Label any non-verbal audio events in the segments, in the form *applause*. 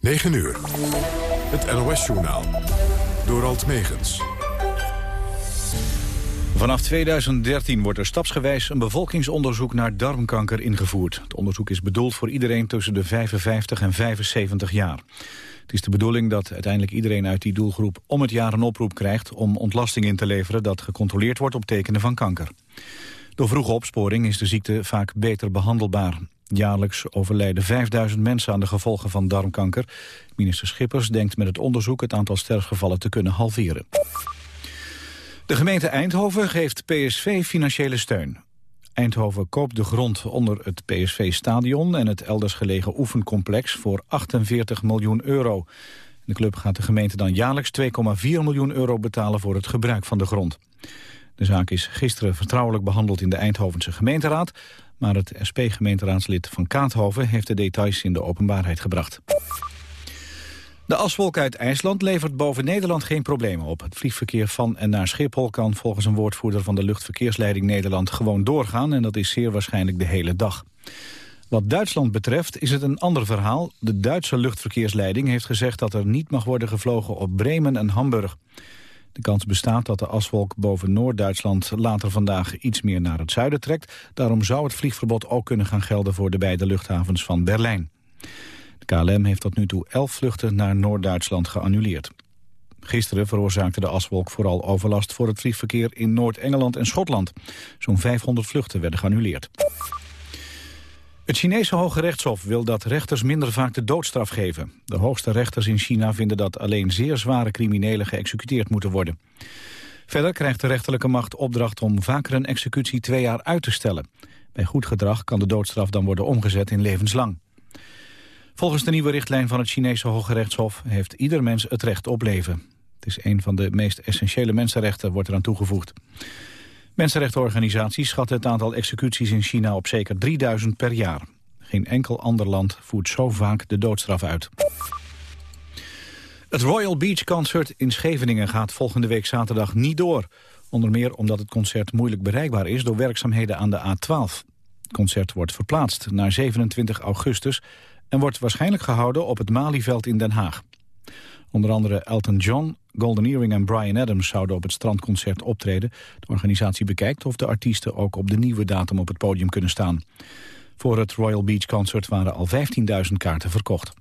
9 uur. Het NOS-journaal. Door Alt Megens. Vanaf 2013 wordt er stapsgewijs een bevolkingsonderzoek naar darmkanker ingevoerd. Het onderzoek is bedoeld voor iedereen tussen de 55 en 75 jaar. Het is de bedoeling dat uiteindelijk iedereen uit die doelgroep om het jaar een oproep krijgt om ontlasting in te leveren dat gecontroleerd wordt op tekenen van kanker. Door vroege opsporing is de ziekte vaak beter behandelbaar. Jaarlijks overlijden 5000 mensen aan de gevolgen van darmkanker. Minister Schippers denkt met het onderzoek het aantal sterfgevallen te kunnen halveren. De gemeente Eindhoven geeft PSV financiële steun. Eindhoven koopt de grond onder het PSV-stadion en het elders gelegen oefencomplex voor 48 miljoen euro. De club gaat de gemeente dan jaarlijks 2,4 miljoen euro betalen voor het gebruik van de grond. De zaak is gisteren vertrouwelijk behandeld in de Eindhovense gemeenteraad, maar het SP-gemeenteraadslid van Kaathoven heeft de details in de openbaarheid gebracht. De aswolk uit IJsland levert boven Nederland geen problemen op. Het vliegverkeer van en naar Schiphol kan volgens een woordvoerder van de luchtverkeersleiding Nederland gewoon doorgaan en dat is zeer waarschijnlijk de hele dag. Wat Duitsland betreft is het een ander verhaal. De Duitse luchtverkeersleiding heeft gezegd dat er niet mag worden gevlogen op Bremen en Hamburg. De kans bestaat dat de aswolk boven Noord-Duitsland later vandaag iets meer naar het zuiden trekt. Daarom zou het vliegverbod ook kunnen gaan gelden voor de beide luchthavens van Berlijn. De KLM heeft tot nu toe elf vluchten naar Noord-Duitsland geannuleerd. Gisteren veroorzaakte de aswolk vooral overlast voor het vliegverkeer in Noord-Engeland en Schotland. Zo'n 500 vluchten werden geannuleerd. Het Chinese Hoge Rechtshof wil dat rechters minder vaak de doodstraf geven. De hoogste rechters in China vinden dat alleen zeer zware criminelen geëxecuteerd moeten worden. Verder krijgt de rechterlijke macht opdracht om vaker een executie twee jaar uit te stellen. Bij goed gedrag kan de doodstraf dan worden omgezet in levenslang. Volgens de nieuwe richtlijn van het Chinese Hoge Rechtshof heeft ieder mens het recht op leven. Het is een van de meest essentiële mensenrechten, wordt eraan toegevoegd. Mensenrechtenorganisaties schatten het aantal executies in China op zeker 3000 per jaar. Geen enkel ander land voert zo vaak de doodstraf uit. Het Royal Beach Concert in Scheveningen gaat volgende week zaterdag niet door. Onder meer omdat het concert moeilijk bereikbaar is door werkzaamheden aan de A12. Het concert wordt verplaatst naar 27 augustus en wordt waarschijnlijk gehouden op het Malieveld in Den Haag. Onder andere Elton John, Golden Earring en Brian Adams zouden op het strandconcert optreden. De organisatie bekijkt of de artiesten ook op de nieuwe datum op het podium kunnen staan. Voor het Royal Beach Concert waren al 15.000 kaarten verkocht.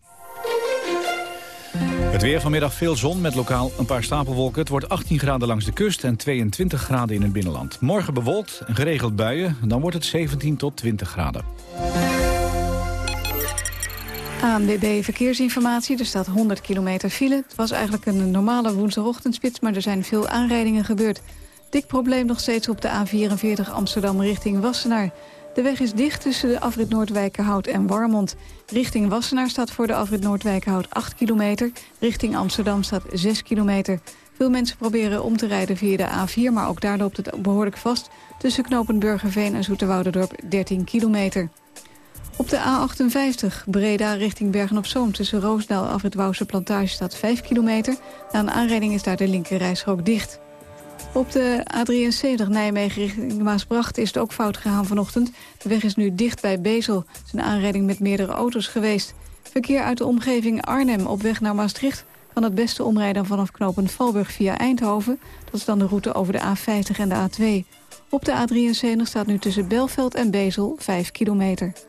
Het weer vanmiddag veel zon met lokaal een paar stapelwolken. Het wordt 18 graden langs de kust en 22 graden in het binnenland. Morgen bewolkt en geregeld buien, dan wordt het 17 tot 20 graden. ANWB Verkeersinformatie. Er staat 100 kilometer file. Het was eigenlijk een normale woensdagochtendspits, maar er zijn veel aanrijdingen gebeurd. Dik probleem nog steeds op de A44 Amsterdam richting Wassenaar. De weg is dicht tussen de afrit Noordwijkerhout en Warmond. Richting Wassenaar staat voor de afrit Noordwijkerhout 8 kilometer. Richting Amsterdam staat 6 kilometer. Veel mensen proberen om te rijden via de A4, maar ook daar loopt het behoorlijk vast. Tussen knopen Burgerveen en Zoeterwouderdorp 13 kilometer. Op de A58 Breda richting Bergen-op-Zoom tussen Roosdaal af het Wouwse Plantage staat 5 kilometer. Na een aanrijding is daar de linkerrijstrook dicht. Op de A73 Nijmegen richting Maasbracht is het ook fout gegaan vanochtend. De weg is nu dicht bij Bezel. Het is een aanrijding met meerdere auto's geweest. Verkeer uit de omgeving Arnhem op weg naar Maastricht... kan het beste omrijden vanaf knopen Valburg via Eindhoven. Dat is dan de route over de A50 en de A2. Op de A73 staat nu tussen Belveld en Bezel 5 kilometer.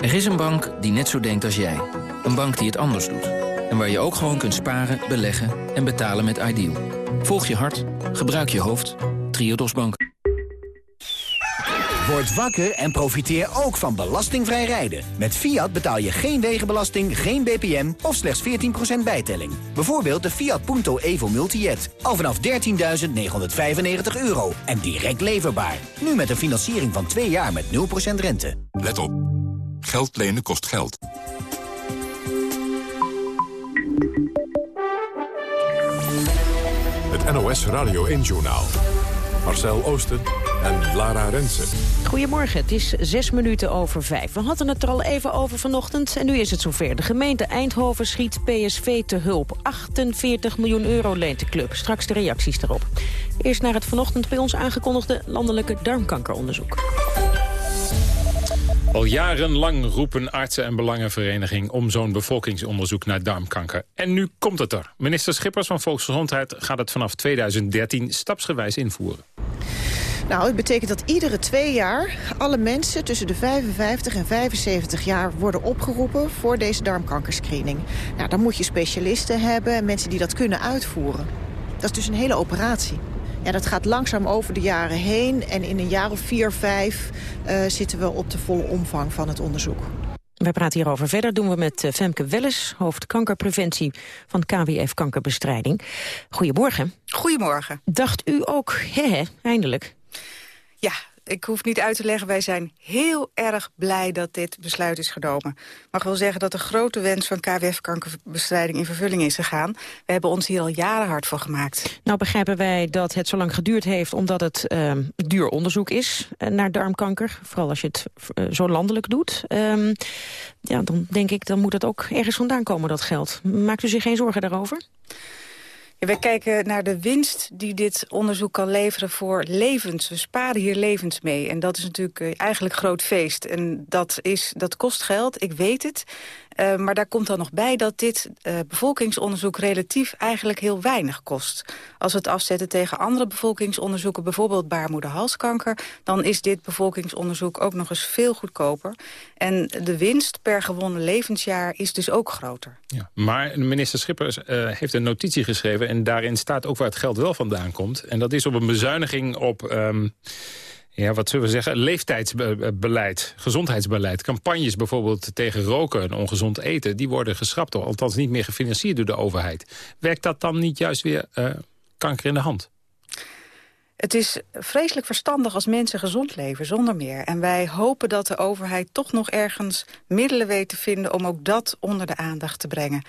Er is een bank die net zo denkt als jij. Een bank die het anders doet. En waar je ook gewoon kunt sparen, beleggen en betalen met Ideal. Volg je hart, gebruik je hoofd. Triodos Bank. Word wakker en profiteer ook van belastingvrij rijden. Met Fiat betaal je geen wegenbelasting, geen BPM of slechts 14% bijtelling. Bijvoorbeeld de Fiat Punto Evo Multijet. Al vanaf 13.995 euro en direct leverbaar. Nu met een financiering van 2 jaar met 0% rente. Let op. Geld lenen kost geld. Het NOS Radio 1-journaal. Marcel Oosten en Lara Rensen. Goedemorgen, het is zes minuten over vijf. We hadden het er al even over vanochtend en nu is het zover. De gemeente Eindhoven schiet PSV te hulp. 48 miljoen euro leent de club. Straks de reacties daarop. Eerst naar het vanochtend bij ons aangekondigde landelijke darmkankeronderzoek. Al jarenlang roepen artsen en belangenvereniging om zo'n bevolkingsonderzoek naar darmkanker. En nu komt het er. Minister Schippers van Volksgezondheid gaat het vanaf 2013 stapsgewijs invoeren. Nou, het betekent dat iedere twee jaar alle mensen tussen de 55 en 75 jaar worden opgeroepen voor deze darmkankerscreening. Nou, dan moet je specialisten hebben en mensen die dat kunnen uitvoeren. Dat is dus een hele operatie. Ja, dat gaat langzaam over de jaren heen en in een jaar of vier, vijf uh, zitten we op de volle omvang van het onderzoek. Wij praten hierover verder. doen we met eh, Femke Welles, hoofd kankerpreventie van KWF Kankerbestrijding. Goedemorgen. Goedemorgen. Dacht u ook, hè, eindelijk? Ja, ik hoef niet uit te leggen, wij zijn heel erg blij dat dit besluit is genomen. Ik mag wel zeggen dat de grote wens van KWF-kankerbestrijding in vervulling is gegaan. We hebben ons hier al jaren hard voor gemaakt. Nou begrijpen wij dat het zo lang geduurd heeft omdat het uh, duur onderzoek is uh, naar darmkanker. Vooral als je het uh, zo landelijk doet. Um, ja, dan denk ik, dan moet het ook ergens vandaan komen, dat geld. Maakt u zich geen zorgen daarover? Wij kijken naar de winst die dit onderzoek kan leveren voor levens. We sparen hier levens mee. En dat is natuurlijk uh, eigenlijk groot feest. En dat, is, dat kost geld, ik weet het. Uh, maar daar komt dan nog bij dat dit uh, bevolkingsonderzoek relatief eigenlijk heel weinig kost. Als we het afzetten tegen andere bevolkingsonderzoeken, bijvoorbeeld baarmoederhalskanker, dan is dit bevolkingsonderzoek ook nog eens veel goedkoper. En de winst per gewonnen levensjaar is dus ook groter. Ja, maar minister Schippers uh, heeft een notitie geschreven en daarin staat ook waar het geld wel vandaan komt. En dat is op een bezuiniging op... Um, ja, wat zullen we zeggen, leeftijdsbeleid, gezondheidsbeleid. Campagnes bijvoorbeeld tegen roken en ongezond eten... die worden geschrapt, althans niet meer gefinancierd door de overheid. Werkt dat dan niet juist weer uh, kanker in de hand? Het is vreselijk verstandig als mensen gezond leven, zonder meer. En wij hopen dat de overheid toch nog ergens middelen weet te vinden... om ook dat onder de aandacht te brengen.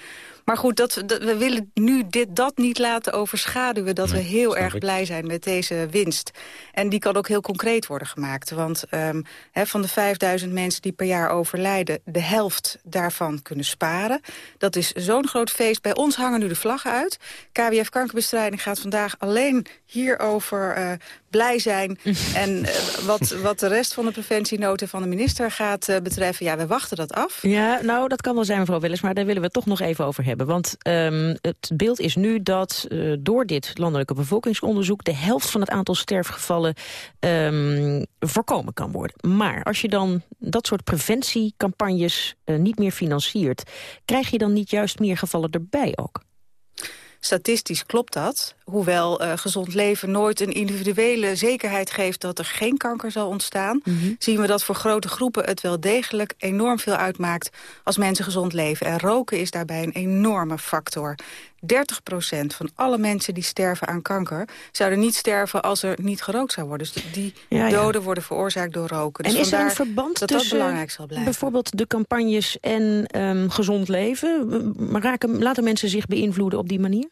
Maar goed, dat, dat, we willen nu dit, dat niet laten overschaduwen... dat nee, we heel erg ik. blij zijn met deze winst. En die kan ook heel concreet worden gemaakt. Want um, he, van de 5000 mensen die per jaar overlijden... de helft daarvan kunnen sparen. Dat is zo'n groot feest. Bij ons hangen nu de vlaggen uit. KWF Kankerbestrijding gaat vandaag alleen hierover uh, blij zijn. *laughs* en uh, wat, wat de rest van de preventienoten van de minister gaat uh, betreffen... ja, we wachten dat af. Ja, nou, dat kan wel zijn, mevrouw Willis, maar daar willen we het toch nog even over hebben. Want um, het beeld is nu dat uh, door dit landelijke bevolkingsonderzoek... de helft van het aantal sterfgevallen um, voorkomen kan worden. Maar als je dan dat soort preventiecampagnes uh, niet meer financiert... krijg je dan niet juist meer gevallen erbij ook? Statistisch klopt dat. Hoewel uh, gezond leven nooit een individuele zekerheid geeft... dat er geen kanker zal ontstaan... Mm -hmm. zien we dat voor grote groepen het wel degelijk enorm veel uitmaakt... als mensen gezond leven. En roken is daarbij een enorme factor. 30% van alle mensen die sterven aan kanker... zouden niet sterven als er niet gerookt zou worden. Dus die ja, ja. doden worden veroorzaakt door roken. Dus en is er een verband dat tussen dat belangrijk zal blijven. bijvoorbeeld de campagnes en um, gezond leven? Raken, laten mensen zich beïnvloeden op die manier?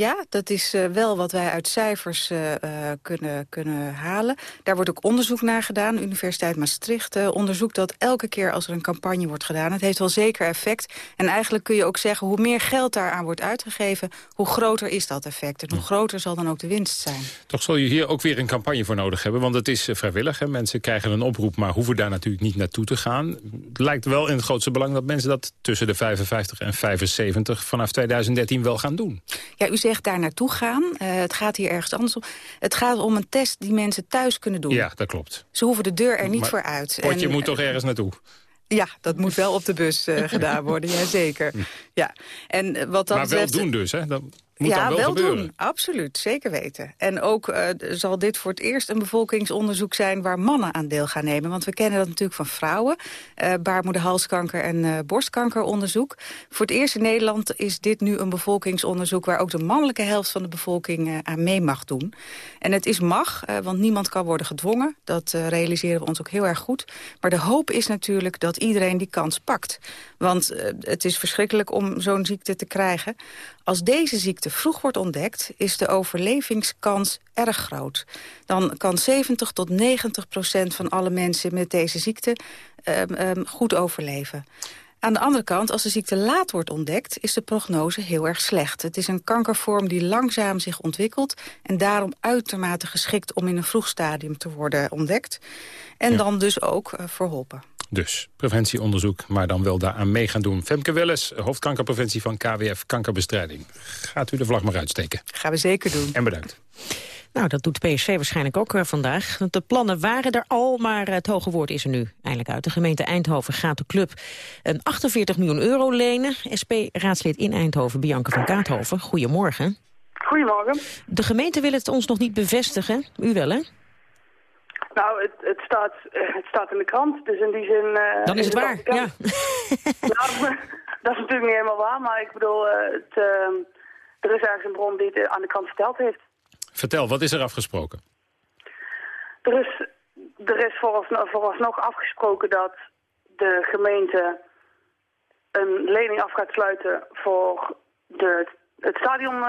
Ja, dat is uh, wel wat wij uit cijfers uh, uh, kunnen, kunnen halen. Daar wordt ook onderzoek naar gedaan. Universiteit Maastricht onderzoekt dat elke keer als er een campagne wordt gedaan. Het heeft wel zeker effect. En eigenlijk kun je ook zeggen, hoe meer geld daaraan wordt uitgegeven... hoe groter is dat effect. En hoe groter zal dan ook de winst zijn. Toch zul je hier ook weer een campagne voor nodig hebben. Want het is vrijwillig. Hè? Mensen krijgen een oproep, maar hoeven daar natuurlijk niet naartoe te gaan. Het lijkt wel in het grootste belang dat mensen dat tussen de 55 en 75... vanaf 2013 wel gaan doen. Ja, u zegt daar naartoe gaan. Uh, het gaat hier ergens anders om. Het gaat om een test die mensen thuis kunnen doen. Ja, dat klopt. Ze hoeven de deur er niet maar voor uit. Potje en, moet toch ergens naartoe? Ja, dat moet wel op de bus uh, gedaan worden, *laughs* jazeker. Ja. En wat dat maar wel doen dus, hè? Moet ja, dan wel, doen. Absoluut, zeker weten. En ook uh, zal dit voor het eerst een bevolkingsonderzoek zijn... waar mannen aan deel gaan nemen. Want we kennen dat natuurlijk van vrouwen. Uh, baarmoederhalskanker en uh, borstkankeronderzoek. Voor het eerst in Nederland is dit nu een bevolkingsonderzoek... waar ook de mannelijke helft van de bevolking aan mee mag doen. En het is mag, want niemand kan worden gedwongen. Dat realiseren we ons ook heel erg goed. Maar de hoop is natuurlijk dat iedereen die kans pakt. Want het is verschrikkelijk om zo'n ziekte te krijgen. Als deze ziekte vroeg wordt ontdekt, is de overlevingskans erg groot. Dan kan 70 tot 90 procent van alle mensen met deze ziekte um, um, goed overleven. Aan de andere kant, als de ziekte laat wordt ontdekt... is de prognose heel erg slecht. Het is een kankervorm die langzaam zich ontwikkelt... en daarom uitermate geschikt om in een vroeg stadium te worden ontdekt. En ja. dan dus ook uh, verholpen. Dus preventieonderzoek, maar dan wel daaraan mee gaan doen. Femke Welles, hoofdkankerpreventie van KWF Kankerbestrijding. Gaat u de vlag maar uitsteken. Gaan we zeker doen. En bedankt. Nou, dat doet PSV waarschijnlijk ook uh, vandaag. De plannen waren er al, maar het hoge woord is er nu eindelijk uit. De gemeente Eindhoven gaat de club een 48 miljoen euro lenen. SP-raadslid in Eindhoven, Bianca van Kaathoven. Goedemorgen. Goedemorgen. De gemeente wil het ons nog niet bevestigen. U wel, hè? Nou, het, het, staat, het staat in de krant, dus in die zin... Uh, Dan is het waar, ja. *laughs* nou, *laughs* dat is natuurlijk niet helemaal waar, maar ik bedoel, uh, het, uh, er is ergens een bron die het aan de krant verteld heeft. Vertel, wat is er afgesproken? Er is, er is vooralsnog, vooralsnog afgesproken dat de gemeente een lening af gaat sluiten voor de, het stadion,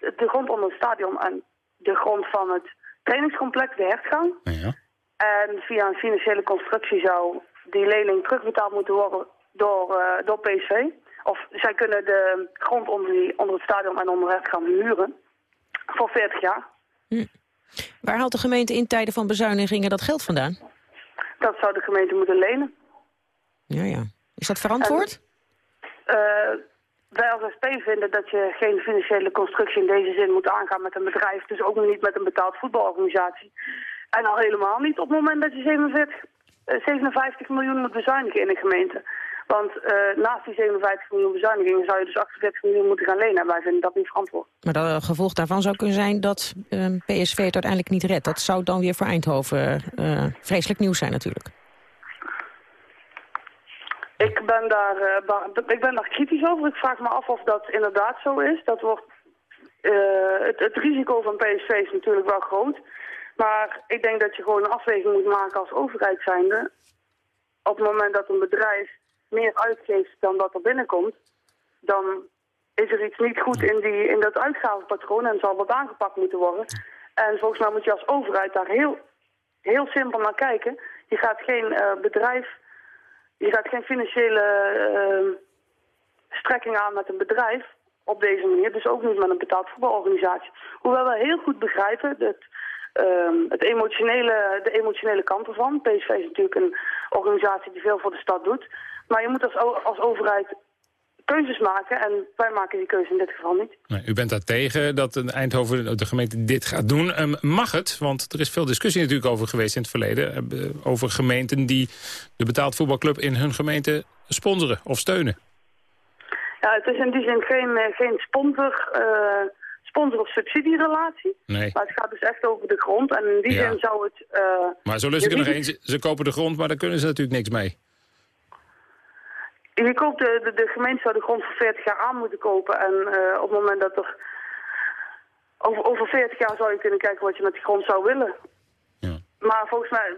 de grond onder het stadion en de grond van het trainingscomplex, de hertgang. Ja. En via een financiële constructie zou die lening terugbetaald moeten worden door, uh, door PSV. Of zij kunnen de grond onder, die, onder het stadion en onder het gaan huren. Voor 40 jaar. Hm. Waar haalt de gemeente in tijden van bezuinigingen dat geld vandaan? Dat zou de gemeente moeten lenen. Ja, ja. Is dat verantwoord? En, uh, wij als SP vinden dat je geen financiële constructie in deze zin moet aangaan met een bedrijf. Dus ook niet met een betaald voetbalorganisatie. En al helemaal niet op het moment dat je 47, 57 miljoen moet bezuinigen in een gemeente. Want uh, naast die 57 miljoen bezuinigingen zou je dus 48 miljoen moeten gaan lenen. En wij vinden dat niet verantwoord. Maar het gevolg daarvan zou kunnen zijn dat PSV het uiteindelijk niet redt. Dat zou dan weer voor Eindhoven vreselijk nieuws zijn natuurlijk. Ik ben, daar, ik ben daar kritisch over. Ik vraag me af of dat inderdaad zo is. Dat wordt, het, het risico van PSV is natuurlijk wel groot. Maar ik denk dat je gewoon een afweging moet maken als overheid zijnde. Op het moment dat een bedrijf meer uitgeeft dan dat er binnenkomt, dan is er iets niet goed in, die, in dat uitgavenpatroon en zal wat aangepakt moeten worden. En volgens mij moet je als overheid daar heel, heel simpel naar kijken. Je gaat geen uh, bedrijf, je gaat geen financiële uh, strekking aan met een bedrijf op deze manier. Dus ook niet met een betaald voetbalorganisatie. Hoewel we heel goed begrijpen dat Um, het emotionele, de emotionele kant ervan. PSV is natuurlijk een organisatie die veel voor de stad doet. Maar je moet als, als overheid keuzes maken en wij maken die keuze in dit geval niet. Nee, u bent daar tegen dat Eindhoven, de gemeente, dit gaat doen. Um, mag het? Want er is veel discussie natuurlijk over geweest in het verleden... Uh, over gemeenten die de betaald voetbalclub in hun gemeente sponsoren of steunen. Ja, het is in die zin geen, geen sponsor... Uh, sponsor- of subsidierelatie. Nee. Maar het gaat dus echt over de grond. En in die ja. zin zou het... Uh, maar zo lust ik er nog eens. Ze kopen de grond, maar daar kunnen ze natuurlijk niks mee. Je koopt de, de, de gemeente zou de grond voor 40 jaar aan moeten kopen. En uh, op het moment dat er... Over, over 40 jaar zou je kunnen kijken wat je met die grond zou willen. Ja. Maar volgens mij...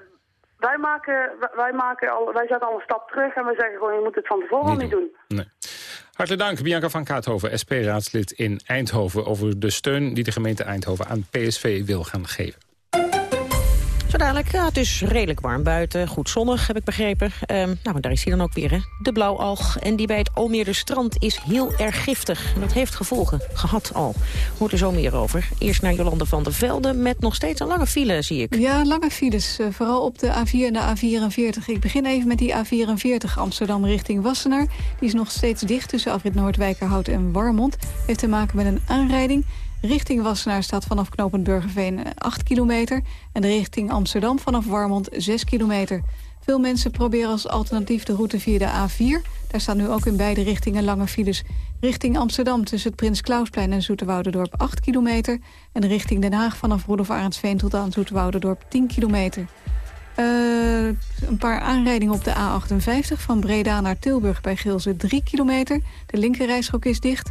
Wij, maken, wij, maken al, wij zetten al een stap terug en we zeggen gewoon... je moet het van tevoren al niet doen. Nee. Hartelijk dank, Bianca van Kaathoven, SP-raadslid in Eindhoven... over de steun die de gemeente Eindhoven aan PSV wil gaan geven. Zo dadelijk, ja, het is redelijk warm buiten. Goed zonnig, heb ik begrepen. Um, nou, daar is hij dan ook weer, hè. De blauwalg. En die bij het Almeerde strand is heel erg giftig. En dat heeft gevolgen. Gehad al. Hoort er zo meer over. Eerst naar Jolande van der Velde met nog steeds een lange file, zie ik. Ja, lange files. Uh, vooral op de A4 en de A44. Ik begin even met die A44 Amsterdam richting Wassenaar. Die is nog steeds dicht tussen afrit Noordwijkerhout en Warmond. Heeft te maken met een aanrijding. Richting Wassenaar staat vanaf knooppunt Burgerveen 8 kilometer... en richting Amsterdam vanaf Warmond 6 kilometer. Veel mensen proberen als alternatief de route via de A4. Daar staan nu ook in beide richtingen lange files. Richting Amsterdam tussen het Prins Klausplein en Zoeterwouderdorp 8 kilometer. En richting Den Haag vanaf Roelof Arendsveen tot aan Zoeterwouderdorp 10 kilometer. Uh, een paar aanrijdingen op de A58 van Breda naar Tilburg bij Gilze 3 kilometer. De linkerrijstrook is dicht.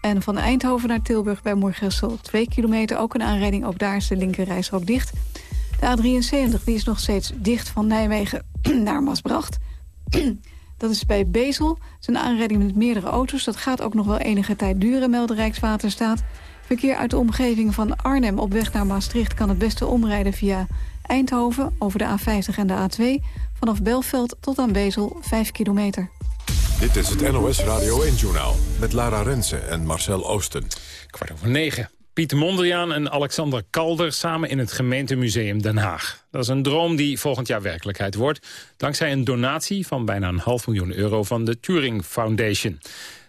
En van Eindhoven naar Tilburg bij Moergessel 2 kilometer. Ook een aanrijding, ook daar is de linkerrijstrook dicht. De A73 die is nog steeds dicht van Nijmegen *clears throat* naar Masbracht. *clears throat* Dat is bij Bezel. Het is een aanrijding met meerdere auto's. Dat gaat ook nog wel enige tijd duren, meldt Rijkswaterstaat. Verkeer uit de omgeving van Arnhem op weg naar Maastricht... kan het beste omrijden via Eindhoven over de A50 en de A2. Vanaf Belveld tot aan Bezel 5 kilometer. Dit is het NOS Radio 1-journaal met Lara Rensen en Marcel Oosten. Kwart over negen. Piet Mondriaan en Alexander Kalder samen in het gemeentemuseum Den Haag. Dat is een droom die volgend jaar werkelijkheid wordt... dankzij een donatie van bijna een half miljoen euro van de Turing Foundation.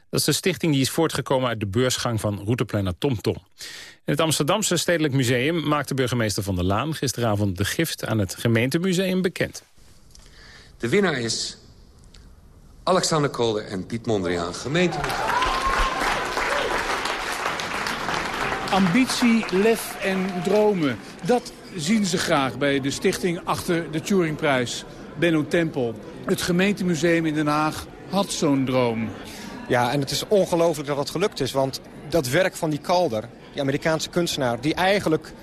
Dat is de stichting die is voortgekomen uit de beursgang van routeplanner TomTom. In het Amsterdamse Stedelijk Museum maakte burgemeester Van der Laan... gisteravond de gift aan het gemeentemuseum bekend. De winnaar is Alexander Kolder en Piet Mondriaan, gemeentemuseum. Ambitie, lef en dromen. Dat zien ze graag bij de stichting achter de Turingprijs. Benno Tempel. Het gemeentemuseum in Den Haag had zo'n droom. Ja, en het is ongelooflijk dat dat gelukt is. Want dat werk van die Calder, die Amerikaanse kunstenaar... die eigenlijk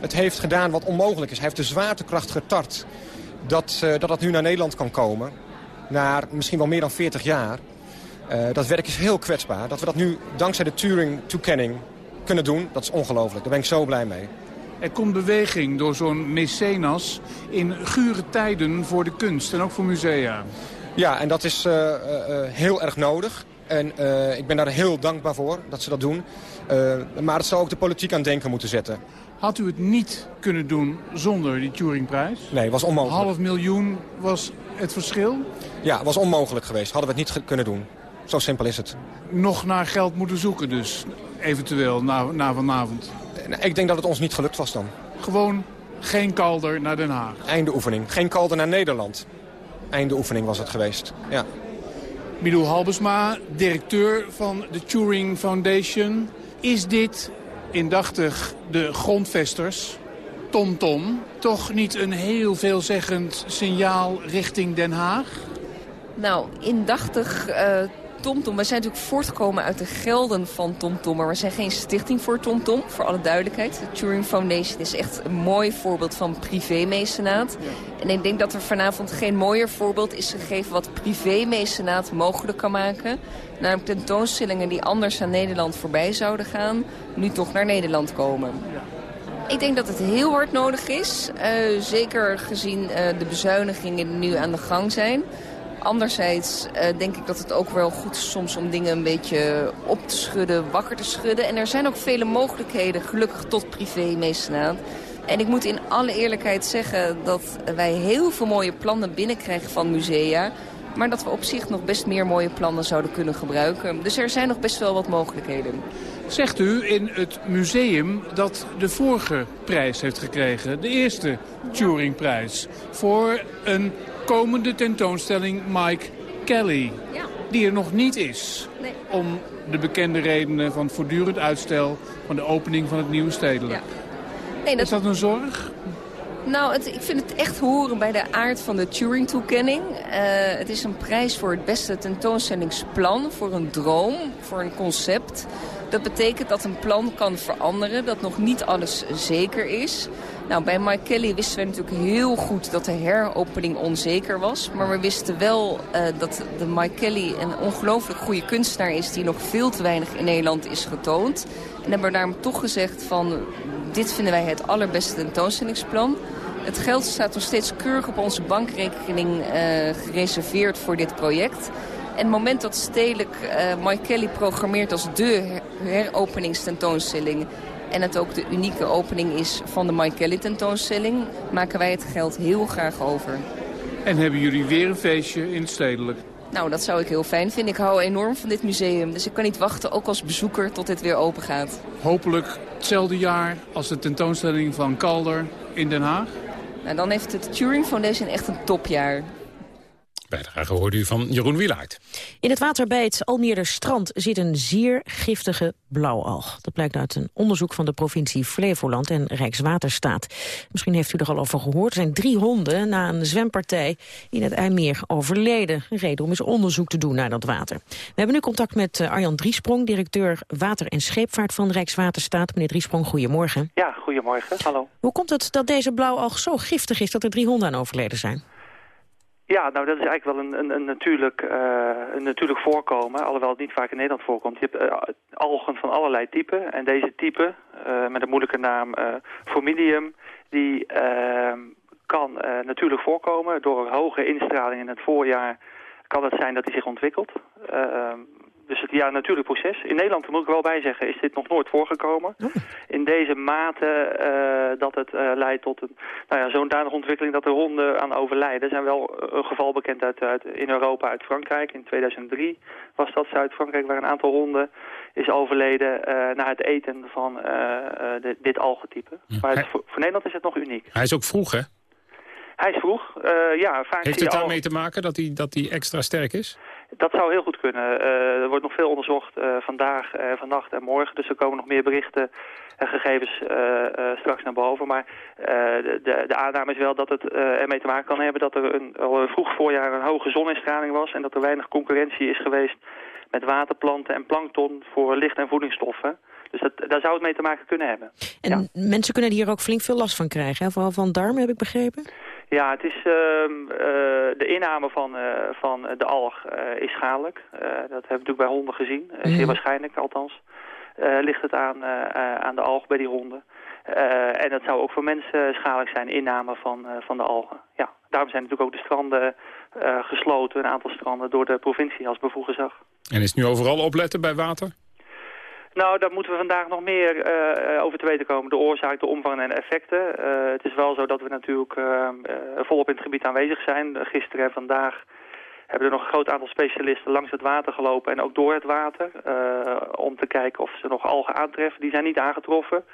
het heeft gedaan wat onmogelijk is. Hij heeft de zwaartekracht getart dat, uh, dat dat nu naar Nederland kan komen. Na misschien wel meer dan 40 jaar. Uh, dat werk is heel kwetsbaar. Dat we dat nu dankzij de Turing-toekenning kunnen doen, dat is ongelooflijk. Daar ben ik zo blij mee. Er komt beweging door zo'n mecenas in gure tijden voor de kunst en ook voor musea. Ja, en dat is uh, uh, heel erg nodig. En uh, ik ben daar heel dankbaar voor dat ze dat doen. maar het zou ook de politiek aan denken moeten zetten. Had u het niet kunnen doen zonder die Turingprijs? Nee, het was onmogelijk. Een half miljoen was het verschil? Ja, het was onmogelijk geweest. Hadden we het niet kunnen doen. Zo simpel is het. Nog naar geld moeten zoeken dus, eventueel, na, na vanavond? Ik denk dat het ons niet gelukt was dan. Gewoon geen kalder naar Den Haag? Einde oefening. Geen kalder naar Nederland. Einde oefening was het geweest, ja. Milou Halbesma, directeur van de Turing Foundation. Is dit, indachtig de grondvesters, TomTom... Tom, toch niet een heel veelzeggend signaal richting Den Haag? Nou, indachtig uh, TomTom. We zijn natuurlijk voortgekomen uit de gelden van TomTom. Maar we zijn geen stichting voor TomTom, voor alle duidelijkheid. De Turing Foundation is echt een mooi voorbeeld van privé-mecenaat. En ik denk dat er vanavond geen mooier voorbeeld is gegeven... wat privé-mecenaat mogelijk kan maken. Namelijk tentoonstellingen die anders aan Nederland voorbij zouden gaan... nu toch naar Nederland komen. Ik denk dat het heel hard nodig is. Uh, zeker gezien uh, de bezuinigingen die nu aan de gang zijn... Anderzijds uh, denk ik dat het ook wel goed is soms om dingen een beetje op te schudden, wakker te schudden. En er zijn ook vele mogelijkheden, gelukkig tot privé-mecenaat. En ik moet in alle eerlijkheid zeggen dat wij heel veel mooie plannen binnenkrijgen van musea. Maar dat we op zich nog best meer mooie plannen zouden kunnen gebruiken. Dus er zijn nog best wel wat mogelijkheden. Zegt u in het museum dat de vorige prijs heeft gekregen, de eerste Turingprijs, voor een komende tentoonstelling Mike Kelly. Ja. Die er nog niet is. Nee. Om de bekende redenen van voortdurend uitstel van de opening van het nieuwe stedelijk. Ja. Nee, dat... Is dat een zorg? Nou, het, ik vind het echt horen bij de aard van de Turing-toekenning. Uh, het is een prijs voor het beste tentoonstellingsplan, voor een droom, voor een concept. Dat betekent dat een plan kan veranderen, dat nog niet alles zeker is. Nou, bij Mike Kelly wisten we natuurlijk heel goed dat de heropening onzeker was. Maar we wisten wel uh, dat de Mike Kelly een ongelooflijk goede kunstenaar is... die nog veel te weinig in Nederland is getoond. En hebben we daarom toch gezegd van... dit vinden wij het allerbeste tentoonstellingsplan. Het geld staat nog steeds keurig op onze bankrekening uh, gereserveerd voor dit project... En het moment dat Stedelijk uh, Mike Kelly programmeert als de heropeningstentoonstelling en het ook de unieke opening is van de Mike Kelly tentoonstelling... maken wij het geld heel graag over. En hebben jullie weer een feestje in het stedelijk? Nou, dat zou ik heel fijn vinden. Ik hou enorm van dit museum. Dus ik kan niet wachten, ook als bezoeker, tot dit weer open gaat. Hopelijk hetzelfde jaar als de tentoonstelling van Calder in Den Haag? Nou, dan heeft het Turing Foundation echt een topjaar. Bijdrage hoorde u van Jeroen Wielaert. In het water bij het Almeerder strand zit een zeer giftige blauwalg. Dat blijkt uit een onderzoek van de provincie Flevoland en Rijkswaterstaat. Misschien heeft u er al over gehoord. Er zijn drie honden na een zwempartij in het IJmeer overleden. Een reden om eens onderzoek te doen naar dat water. We hebben nu contact met eh, Arjan Driesprong, directeur Water en Scheepvaart van Rijkswaterstaat. Meneer Driesprong, goedemorgen. Ja, goedemorgen. Hallo. Hoe komt het dat deze blauwalg zo giftig is dat er drie honden aan overleden zijn? Ja, nou dat is eigenlijk wel een, een, een natuurlijk, uh, een natuurlijk voorkomen, alhoewel het niet vaak in Nederland voorkomt. Je hebt uh, algen van allerlei typen en deze type, uh, met een moeilijke naam Forminium, die ehm, kan natuurlijk voorkomen. Door hoge instraling in het voorjaar kan het zijn dat hij zich ontwikkelt. Dus het ja, natuurlijk proces. In Nederland, moet ik wel bij zeggen, is dit nog nooit voorgekomen. Oh. In deze mate uh, dat het uh, leidt tot een nou ja, zo'n dadige ontwikkeling dat de honden aan overlijden. Er zijn wel een geval bekend uit, uit, in Europa, uit Frankrijk. In 2003 was dat Zuid-Frankrijk, waar een aantal honden is overleden na het eten van de, dit algetype. Maar het, voor, voor Nederland is het nog uniek. Hij is ook vroeg, hè? Hij is vroeg, ja. Vaak Heeft het daarmee te maken dat hij, dat hij extra sterk is? Dat zou heel goed kunnen. Uh, er wordt nog veel onderzocht uh, vandaag, uh, vannacht en morgen. Dus er komen nog meer berichten en gegevens straks naar boven. Maar de, de, de, aanname is wel dat het ermee te maken kan hebben... dat er een, al een vroeg voorjaar een hoge zoninstraling was... en dat er weinig concurrentie is geweest met waterplanten en plankton voor licht- en voedingsstoffen. Dus dat, daar zou het mee te maken kunnen hebben. En ja. mensen kunnen hier ook flink veel last van krijgen, hè? vooral van darmen, heb ik begrepen? Ja, het is, uh, uh, de inname van, uh, van de alg is schadelijk. dat hebben we natuurlijk bij honden gezien. Mm. Zeer waarschijnlijk althans. ligt het aan, aan de alg bij die honden. en dat zou ook voor mensen schadelijk zijn, inname van, van de algen. Ja, daarom zijn natuurlijk ook de stranden gesloten, een aantal stranden, door de provincie als bevoegd gezag. En is het nu overal opletten bij water? Nou, daar moeten we vandaag nog meer uh, over te weten komen. De oorzaak, de omvang en de effecten. Uh, het is wel zo dat we natuurlijk uh, volop in het gebied aanwezig zijn. gisteren en vandaag hebben er nog een groot aantal specialisten langs het water gelopen en ook door het water. om te kijken of ze nog algen aantreffen. Die zijn niet aangetroffen.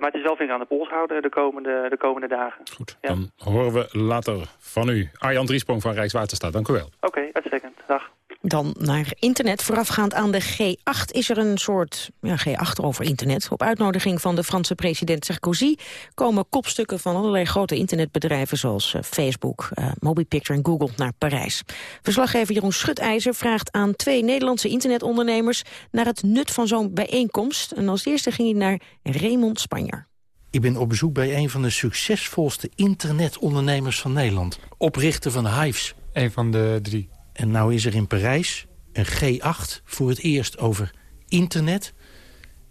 maar het is wel vinger aan de pols houden de komende, de komende dagen. Goed, ja. dan horen we later van u. Arjan Driesprong van Rijkswaterstaat, dank u wel. Oké, okay, uitstekend. Dag. Dan naar internet. Voorafgaand aan de G8 is er een soort ja, G8 over internet. Op uitnodiging van de Franse president Sarkozy... komen kopstukken van allerlei grote internetbedrijven... zoals uh, Facebook, uh, MobiPicture en Google naar Parijs. Verslaggever Jeroen Schutijzer vraagt aan twee Nederlandse internetondernemers... naar het nut van zo'n bijeenkomst. En als eerste ging hij naar Raymond Spanjer. Ik ben op bezoek bij een van de succesvolste internetondernemers van Nederland. Oprichter van Hives. Een van de drie. En nou is er in Parijs een G8 voor het eerst over internet.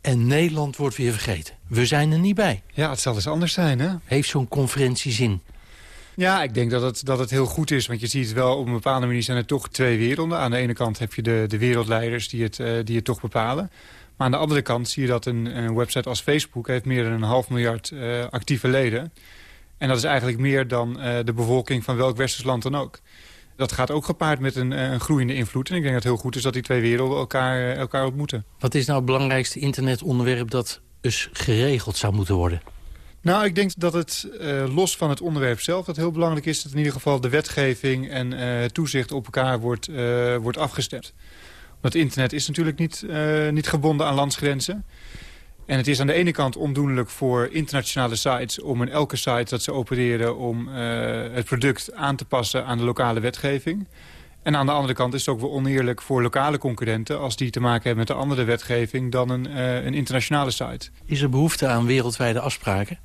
En Nederland wordt weer vergeten. We zijn er niet bij. Ja, het zal eens anders zijn, hè? Heeft zo'n conferentie zin? Ja, ik denk dat het, dat het heel goed is. Want je ziet wel, op een bepaalde manier zijn er toch twee werelden. Aan de ene kant heb je de, de wereldleiders die het, uh, die het toch bepalen. Maar aan de andere kant zie je dat een, een website als Facebook... heeft meer dan een half miljard uh, actieve leden. En dat is eigenlijk meer dan uh, de bevolking van welk westers land dan ook dat gaat ook gepaard met een, een, groeiende invloed. En ik denk dat het heel goed is dat die twee werelden elkaar, elkaar ontmoeten. Wat is nou het belangrijkste internetonderwerp dat dus geregeld zou moeten worden? Nou, ik denk dat het uh, los van het onderwerp zelf... dat heel belangrijk is dat in ieder geval de wetgeving en uh, toezicht op elkaar wordt, uh, wordt afgestemd. Want internet is natuurlijk niet, niet gebonden aan landsgrenzen. En het is aan de ene kant ondoenlijk voor internationale sites... om in elke site dat ze opereren om uh, het product aan te passen aan de lokale wetgeving. En aan de andere kant is het ook wel oneerlijk voor lokale concurrenten... als die te maken hebben met een andere wetgeving dan een, uh, een internationale site. Is er behoefte aan wereldwijde afspraken?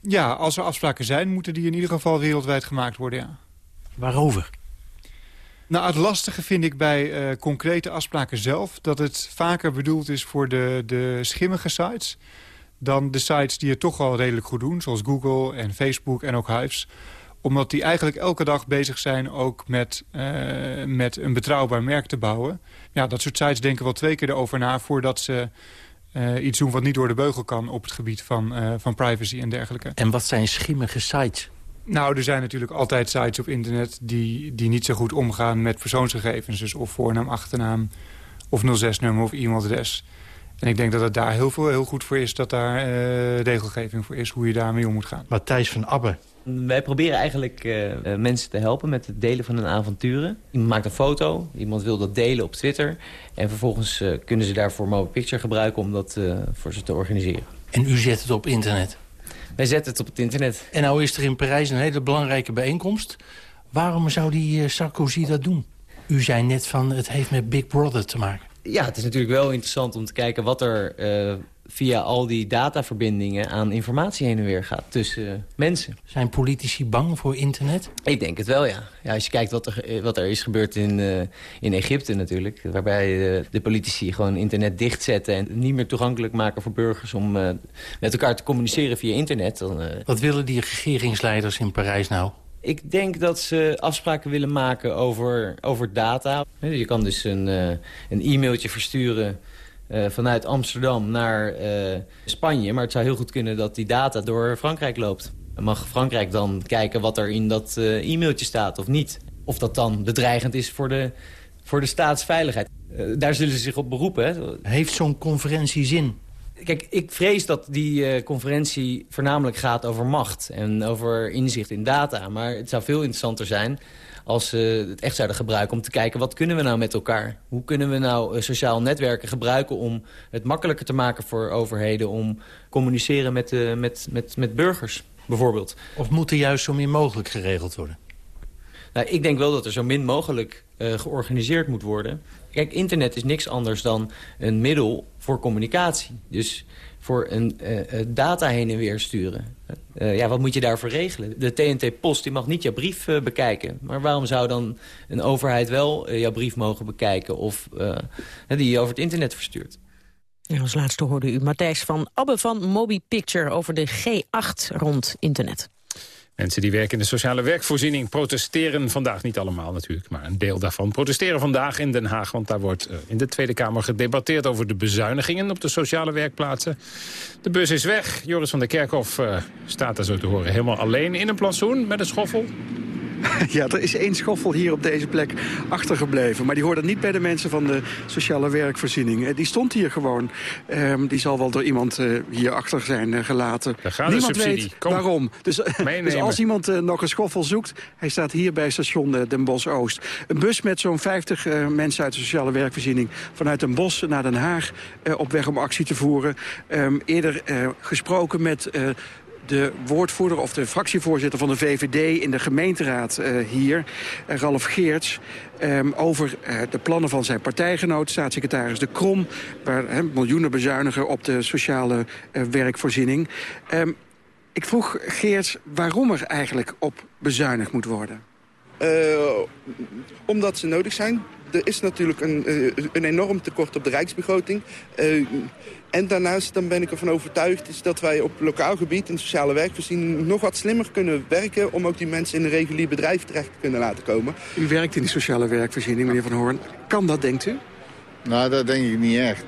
Ja, als er afspraken zijn, moeten die in ieder geval wereldwijd gemaakt worden, ja. Waarover? Nou, het lastige vind ik bij uh, concrete afspraken zelf... dat het vaker bedoeld is voor de, de schimmige sites... dan de sites die het toch al redelijk goed doen... zoals Google en Facebook en ook Hives omdat die eigenlijk elke dag bezig zijn ook met, uh, met een betrouwbaar merk te bouwen. Ja, dat soort sites denken wel twee keer erover na... voordat ze uh, iets doen wat niet door de beugel kan op het gebied van, van privacy en dergelijke. En wat zijn schimmige sites? Nou, er zijn natuurlijk altijd sites op internet die, die niet zo goed omgaan met persoonsgegevens. Dus of voornaam, achternaam, of 06-nummer of e-mailadres. En ik denk dat het daar heel, veel, heel goed voor is dat daar uh, regelgeving voor is... hoe je daarmee om moet gaan. Matthijs van Abbe Wij proberen eigenlijk uh, mensen te helpen met het delen van hun avonturen. Iemand maakt een foto, iemand wil dat delen op Twitter... en vervolgens uh, kunnen ze daarvoor Mobile Picture gebruiken om dat uh, voor ze te organiseren. En u zet het op internet? Wij zetten het op het internet. En nou is er in Parijs een hele belangrijke bijeenkomst. Waarom zou die Sarkozy dat doen? U zei net van het heeft met Big Brother te maken. Ja, het is natuurlijk wel interessant om te kijken wat er via al die dataverbindingen aan informatie heen en weer gaat tussen mensen. Zijn politici bang voor internet? Ik denk het wel, ja. ja als je kijkt wat er, wat er is gebeurd in, uh, in Egypte natuurlijk... waarbij uh, de politici gewoon internet dichtzetten... en niet meer toegankelijk maken voor burgers om met elkaar te communiceren via internet. Dan, wat willen die regeringsleiders in Parijs nou? Ik denk dat ze afspraken willen maken over, over data. Je kan dus een, een e-mailtje versturen uh, vanuit Amsterdam naar uh, Spanje. Maar het zou heel goed kunnen dat die data door Frankrijk loopt. En mag Frankrijk dan kijken wat er in dat uh, e-mailtje staat of niet. Of dat dan bedreigend is voor de, voor de staatsveiligheid. daar zullen ze zich op beroepen. Hè. Heeft zo'n conferentie zin? Kijk, ik vrees dat die conferentie voornamelijk gaat over macht... en over inzicht in data. Maar het zou veel interessanter zijn als ze het echt zouden gebruiken om te kijken... wat kunnen we nou met elkaar? Hoe kunnen we nou uh, sociaal netwerken gebruiken om het makkelijker te maken voor overheden... om communiceren met, uh, met, met, met burgers, bijvoorbeeld. Of moet er juist zo min mogelijk geregeld worden? Nou, ik denk wel dat er zo min mogelijk uh, georganiseerd moet worden. Kijk, internet is niks anders dan een middel voor communicatie. Dus voor een uh, data heen en weer sturen. Uh, ja, wat moet je daarvoor regelen? De TNT-post mag niet jouw brief bekijken. Maar waarom zou dan een overheid wel jouw brief mogen bekijken... of die je over het internet verstuurt? Ja, als laatste hoorde u Matthijs van Abbe van Moby Picture... over de G8 rond internet. Mensen die werken in de sociale werkvoorziening protesteren vandaag. Niet allemaal natuurlijk, maar een deel daarvan. Protesteren vandaag in Den Haag, want daar wordt uh, in de Tweede Kamer gedebatteerd... over de bezuinigingen op de sociale werkplaatsen. De bus is weg. Joris van der Kerkhof uh, staat daar zo te horen helemaal alleen in een plantsoen met een schoffel. *laughs* Ja, er is één schoffel hier op deze plek achtergebleven. Maar die hoorde niet bij de mensen van de sociale werkvoorziening. Eh, die stond hier gewoon. Um, die zal wel door iemand uh, hier achter zijn uh, gelaten. Niemand weet waarom. Dus, dus, *laughs* als iemand uh, nog een schoffel zoekt... hij staat hier bij station Den Bosch-Oost. Een bus met zo'n 50 mensen uit de sociale werkvoorziening... vanuit Den Bosch naar Den Haag op weg om actie te voeren. Um, eerder gesproken met de woordvoerder of de fractievoorzitter van de VVD in de gemeenteraad uh, hier, Ralf Geerts, um, over uh, de plannen van zijn partijgenoot, staatssecretaris De Krom, waar miljoenen bezuinigen op de sociale werkvoorziening. Um, ik vroeg Geerts waarom er eigenlijk op bezuinigd moet worden. omdat ze nodig zijn. Er is natuurlijk een, een enorm tekort op de rijksbegroting. En daarnaast dan ben ik ervan overtuigd is dat wij op lokaal gebied in sociale werkvoorziening nog wat slimmer kunnen werken om ook die mensen in een regulier bedrijf terecht te kunnen laten komen. U werkt in die sociale werkvoorziening, meneer Van Hoorn. Kan dat, denkt u? Nou, dat denk ik niet echt.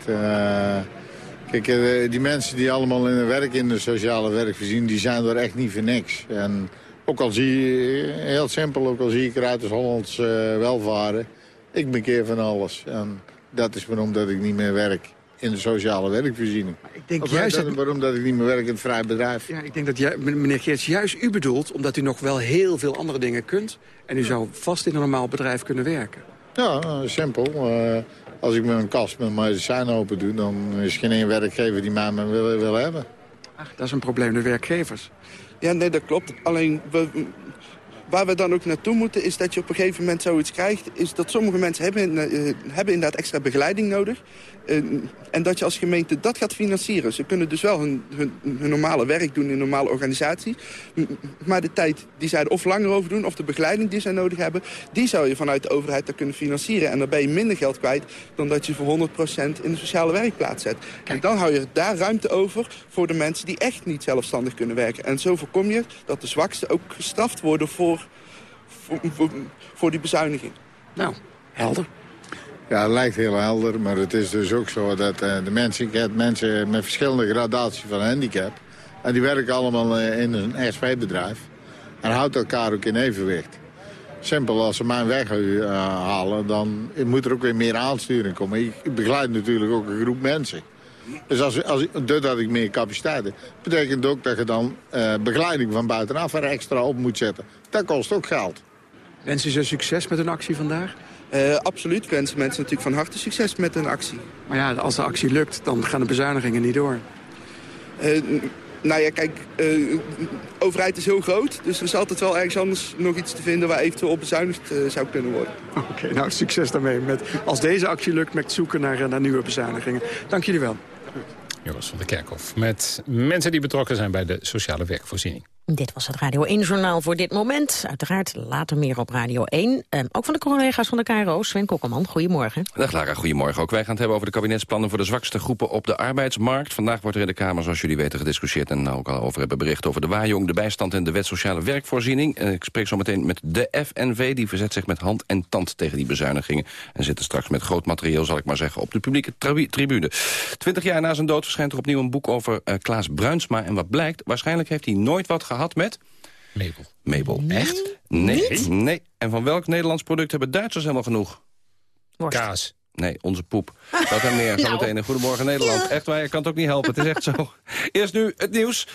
Kijk, uh, die mensen die allemaal in hun werk in de sociale werkvoorziening, die zijn er echt niet voor niks. En ook al zie je, heel simpel, ook al zie ik eruit als Hollands uh, welvaren, ik ben keer van alles. En dat is waarom dat ik niet meer werk in de sociale werkvoorziening. Ik denk of juist dat, waarom dat ik niet meer werk in het vrij bedrijf. Ja, ik denk dat jij, meneer Geerts juist u bedoelt... omdat u nog wel heel veel andere dingen kunt... en u zou vast in een normaal bedrijf kunnen werken. Ja, simpel. Uh, als ik een kast met medicijn open doe... dan is geen één werkgever die mij wil, wil hebben. Dat is een probleem, de werkgevers. Ja, nee, dat klopt. Alleen, we, waar we dan ook naartoe moeten is dat je op een gegeven moment zoiets krijgt... is dat sommige mensen hebben, uh, hebben inderdaad extra begeleiding nodig. Uh, en dat je als gemeente dat gaat financieren. Ze kunnen dus wel hun, hun, hun, normale werk doen in een normale organisatie. Maar de tijd die zij er of langer over doen... of de begeleiding die zij nodig hebben... die zou je vanuit de overheid daar kunnen financieren. En dan ben je minder geld kwijt dan dat je voor 100% in de sociale werkplaats zet. En dan hou je daar ruimte over voor de mensen die echt niet zelfstandig kunnen werken. En zo voorkom je dat de zwaksten ook gestraft worden voor, voor, voor, voor die bezuiniging. Nou, helder. Ja, het lijkt heel helder, maar het is dus ook zo dat uh, de mensen, ik mensen met verschillende gradaties van handicap. En die werken allemaal uh, in een SP-bedrijf. En houdt elkaar ook in evenwicht. Simpel, als ze mijn weg uh, halen, dan moet er ook weer meer aansturing komen. Ik begeleid natuurlijk ook een groep mensen. Dus als, als, doordat ik meer capaciteit heb, betekent ook dat je dan begeleiding van buitenaf er extra op moet zetten. Dat kost ook geld. Wensen ze succes met een actie vandaag? Uh, absoluut wensen mensen natuurlijk van harte succes met een actie. Maar ja, als de actie lukt, dan gaan de bezuinigingen niet door. Uh, nou ja, kijk, uh, overheid is heel groot. Dus er is altijd wel ergens anders nog iets te vinden... waar eventueel op bezuinigd uh, zou kunnen worden. Oké, nou succes daarmee. Met, als deze actie lukt met zoeken naar, naar nieuwe bezuinigingen. Dank jullie wel. Joris van der Kerkhof. Met mensen die betrokken zijn bij de sociale werkvoorziening. Dit was het Radio 1-journaal voor dit moment. Uiteraard later meer op Radio 1. Eh, ook van de collega's van de KRO, Sven Kokkelman. Goedemorgen. Dag Lara, goedemorgen. Ook wij gaan het hebben over de kabinetsplannen... voor de zwakste groepen op de arbeidsmarkt. Vandaag wordt er in de Kamer, zoals jullie weten, gediscussieerd... en ook al over hebben bericht over de waaijong, de bijstand... en de wet sociale werkvoorziening. ik spreek zo meteen met de FNV. Die verzet zich met hand en tand tegen die bezuinigingen. En zitten straks met groot materieel, zal ik maar zeggen... op de publieke tribune. Twintig jaar na zijn dood verschijnt er opnieuw een boek over uh, Klaas Bruinsma. En wat blijkt, waarschijnlijk heeft hij nooit wat gehad met... Mabel. Mabel, echt? Nee, nee. En van welk Nederlands product hebben Duitsers helemaal genoeg? Worst. Kaas. Nee, onze poep. Dat en meer. *laughs* Zometeen nou. in Goedemorgen Nederland. Echt waar, je kan het ook niet helpen. Het is echt zo. *laughs* Eerst nu het nieuws.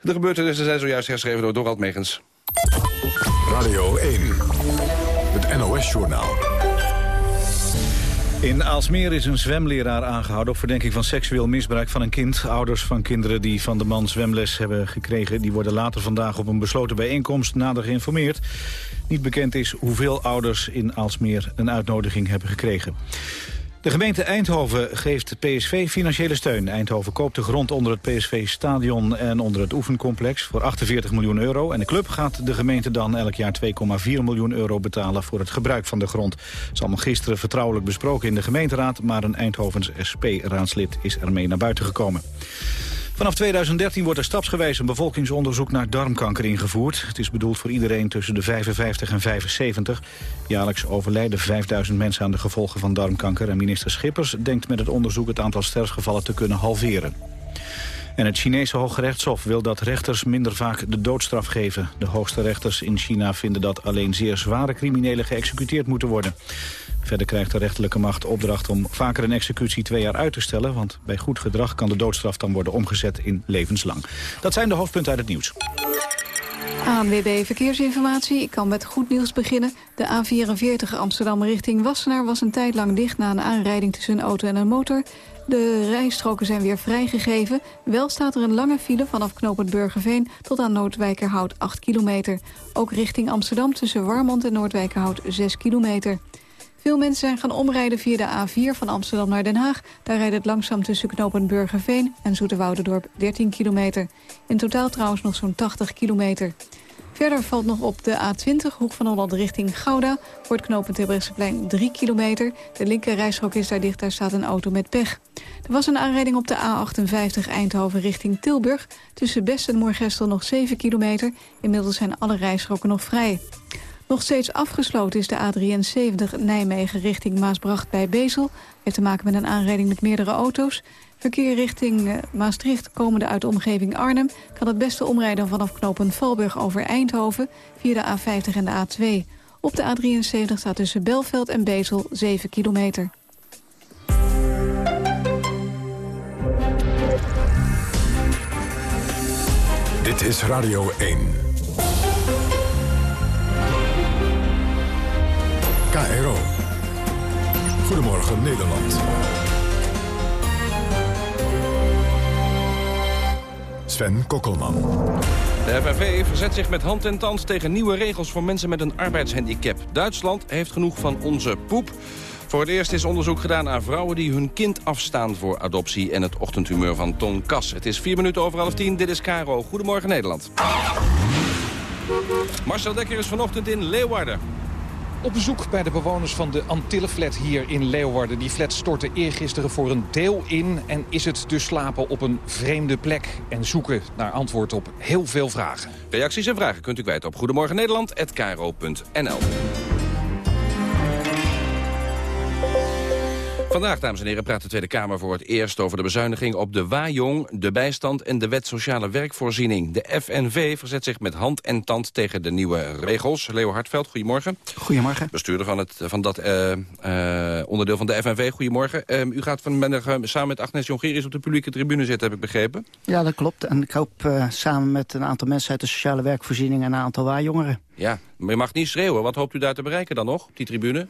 De gebeurtenissen zijn zojuist herschreven door Dorald Megens. Radio 1. Het NOS-journaal. In Aalsmeer is een zwemleraar aangehouden op verdenking van seksueel misbruik van een kind. Ouders van kinderen die van de man zwemles hebben gekregen... die worden later vandaag op een besloten bijeenkomst nader geïnformeerd. Niet bekend is hoeveel ouders in Aalsmeer een uitnodiging hebben gekregen. De gemeente Eindhoven geeft PSV financiële steun. Eindhoven koopt de grond onder het PSV-stadion en onder het oefencomplex voor 48 miljoen euro. En de club gaat de gemeente dan elk jaar 2,4 miljoen euro betalen voor het gebruik van de grond. Dat is allemaal gisteren vertrouwelijk besproken in de gemeenteraad, maar een Eindhovens SP-raadslid is ermee naar buiten gekomen. Vanaf 2013 wordt er stapsgewijs een bevolkingsonderzoek naar darmkanker ingevoerd. Het is bedoeld voor iedereen tussen de 55 en 75. Jaarlijks overlijden 5000 mensen aan de gevolgen van darmkanker. En minister Schippers denkt met het onderzoek het aantal sterfgevallen te kunnen halveren. En het Chinese Hooggerechtshof wil dat rechters minder vaak de doodstraf geven. De hoogste rechters in China vinden dat alleen zeer zware criminelen geëxecuteerd moeten worden. Verder krijgt de rechterlijke macht opdracht om vaker een executie twee jaar uit te stellen. Want bij goed gedrag kan de doodstraf dan worden omgezet in levenslang. Dat zijn de hoofdpunten uit het nieuws. ANWB Verkeersinformatie. Ik kan met goed nieuws beginnen. De A44 Amsterdam richting Wassenaar was een tijd lang dicht... na een aanrijding tussen een auto en een motor. De rijstroken zijn weer vrijgegeven. Wel staat er een lange file vanaf knooppunt Burgerveen... tot aan Noordwijkerhout 8 kilometer. Ook richting Amsterdam tussen Warmond en Noordwijkerhout 6 kilometer. Veel mensen zijn gaan omrijden via de A4 van Amsterdam naar Den Haag. Daar rijdt het langzaam tussen knopen Burgerveen en Zoeterwoudendorp 13 kilometer. In totaal trouwens nog zo'n 80 kilometer. Verder valt nog op de A20, hoek van Holland richting Gouda... voor het knooppunt Terbrechtseplein 3 kilometer. De linker is daar dicht, daar staat een auto met pech. Er was een aanrijding op de A58 Eindhoven richting Tilburg. Tussen Best en Moorgestel nog 7 kilometer. Inmiddels zijn alle rijstroken nog vrij. Nog steeds afgesloten is de A73 Nijmegen richting Maasbracht bij Bezel. Heeft te maken met een aanrijding met meerdere auto's. Verkeer richting eh, Maastricht komende uit de omgeving Arnhem... kan het beste omrijden vanaf knopen Valburg over Eindhoven... via de A50 en de A2. Op de A73 staat tussen Belveld en Bezel 7 kilometer. Dit is Radio 1. KRO. Goedemorgen Nederland. Sven Kokkelman. De FNV verzet zich met hand en tand tegen nieuwe regels voor mensen met een arbeidshandicap. Duitsland heeft genoeg van onze poep. Voor het eerst is onderzoek gedaan aan vrouwen die hun kind afstaan voor adoptie... en het ochtendhumeur van Ton Kas. Het is vier minuten over half tien. Dit is Caro. Goedemorgen Nederland. Marcel Dekker is vanochtend in Leeuwarden. Op bezoek bij de bewoners van de Antillenflat hier in Leeuwarden. Die flat stortte eergisteren voor een deel in... en is het dus slapen op een vreemde plek... en zoeken naar antwoord op heel veel vragen. Reacties en vragen kunt u kwijt op Goedemorgen Vandaag, dames en heren, praat de Tweede Kamer voor het eerst over de bezuiniging op de Wajong, de bijstand en de wet sociale werkvoorziening. De FNV verzet zich met hand en tand tegen de nieuwe regels. Leo Hartveld, goedemorgen. Goedemorgen. Bestuurder van, het, van dat uh, uh, onderdeel van de FNV, goedemorgen. Uh, u gaat vanmiddag samen met Agnes Jongerius op de publieke tribune zitten, heb ik begrepen. Ja, dat klopt. En ik hoop samen met een aantal mensen uit de sociale werkvoorziening en een aantal Wajongeren. Ja, maar je mag niet schreeuwen. Wat hoopt u daar te bereiken dan nog, op die tribune?